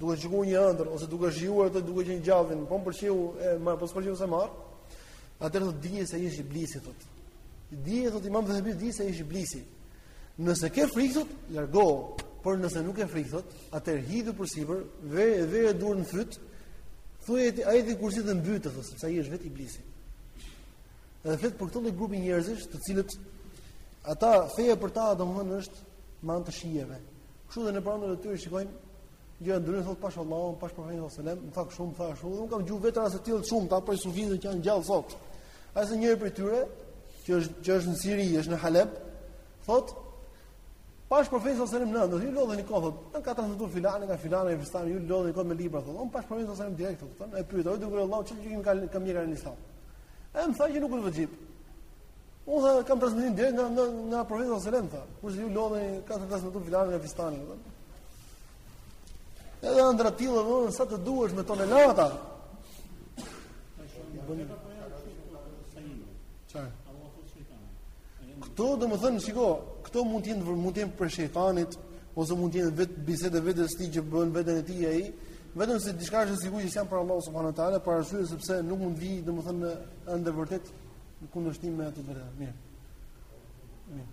duke shikuar një ëndërr ose duke shijuar atë duke qenë gjallë, po më pëlqeu e marr, po s'më pëlqeu s'e marr. Atëherë thotë dije se ai është iblisi thotë. Dije thotë Imam Dhehebiu dije se ai është iblisi. Nëse ke frikë thot, largohu, por nëse nuk ke frikë thot, atëherë hidhu përsipër, vëre duart në fyt. Thuaj Ajetul Kursi dhe mbyte thot, sepse ai është vetë iblisi. Edhe flet për këtë lloj grupi njerëzish, të cilët te ata feja për ta domthonë është me anë të shijeve. Kështu dhe në ëndrra të tyre shikojnë Jo, ndryshe thot pash Allahun, pash profetin sallallahu alajhi wasallam, më tha kështu i thash, unë kam dëgjuar vetë raste të tilla shumë, ka prej sufive që janë gjallë sot. Aj se njëri prej tyre, që është që është në Siri, është në Halep, thot pash profetin sallallahu alajhi wasallam, ju lodheni kot, thot, na ka transmetuar filani nga filani nga fistani, ju lodheni kot me libra, thot, unë pash profetin sallallahu alajhi wasallam direkt, thot, thonë, e pyeta, o i dërguar i Allahut, çfarë gjykimi ka mjekra në Islam. Ai më tha që nuk është vaxhib. Unë tha, kam transmetuar direkt nga nga profeti sallallahu alajhi wasallam, thot, kurse ju lodheni, ka transmetuar filani nga fistani, thot. Edhe ëndrra të tilla vonë sa të duash me tonelata. Këto do më thënë, shiko, këto mund t'jenë mund t'jenë prej shejtanit, ose mund t'jenë vetë bisedë vetes së tij që bën me veten e tij ai, vetëm se diçka është e sigurt që s'janë prej Allahut subhanahu wa taala, për arsye sepse nuk mund të vi, domethënë, ëndërr e vërtet në kundërshtim me të vërtetën. Mirë. Mirë.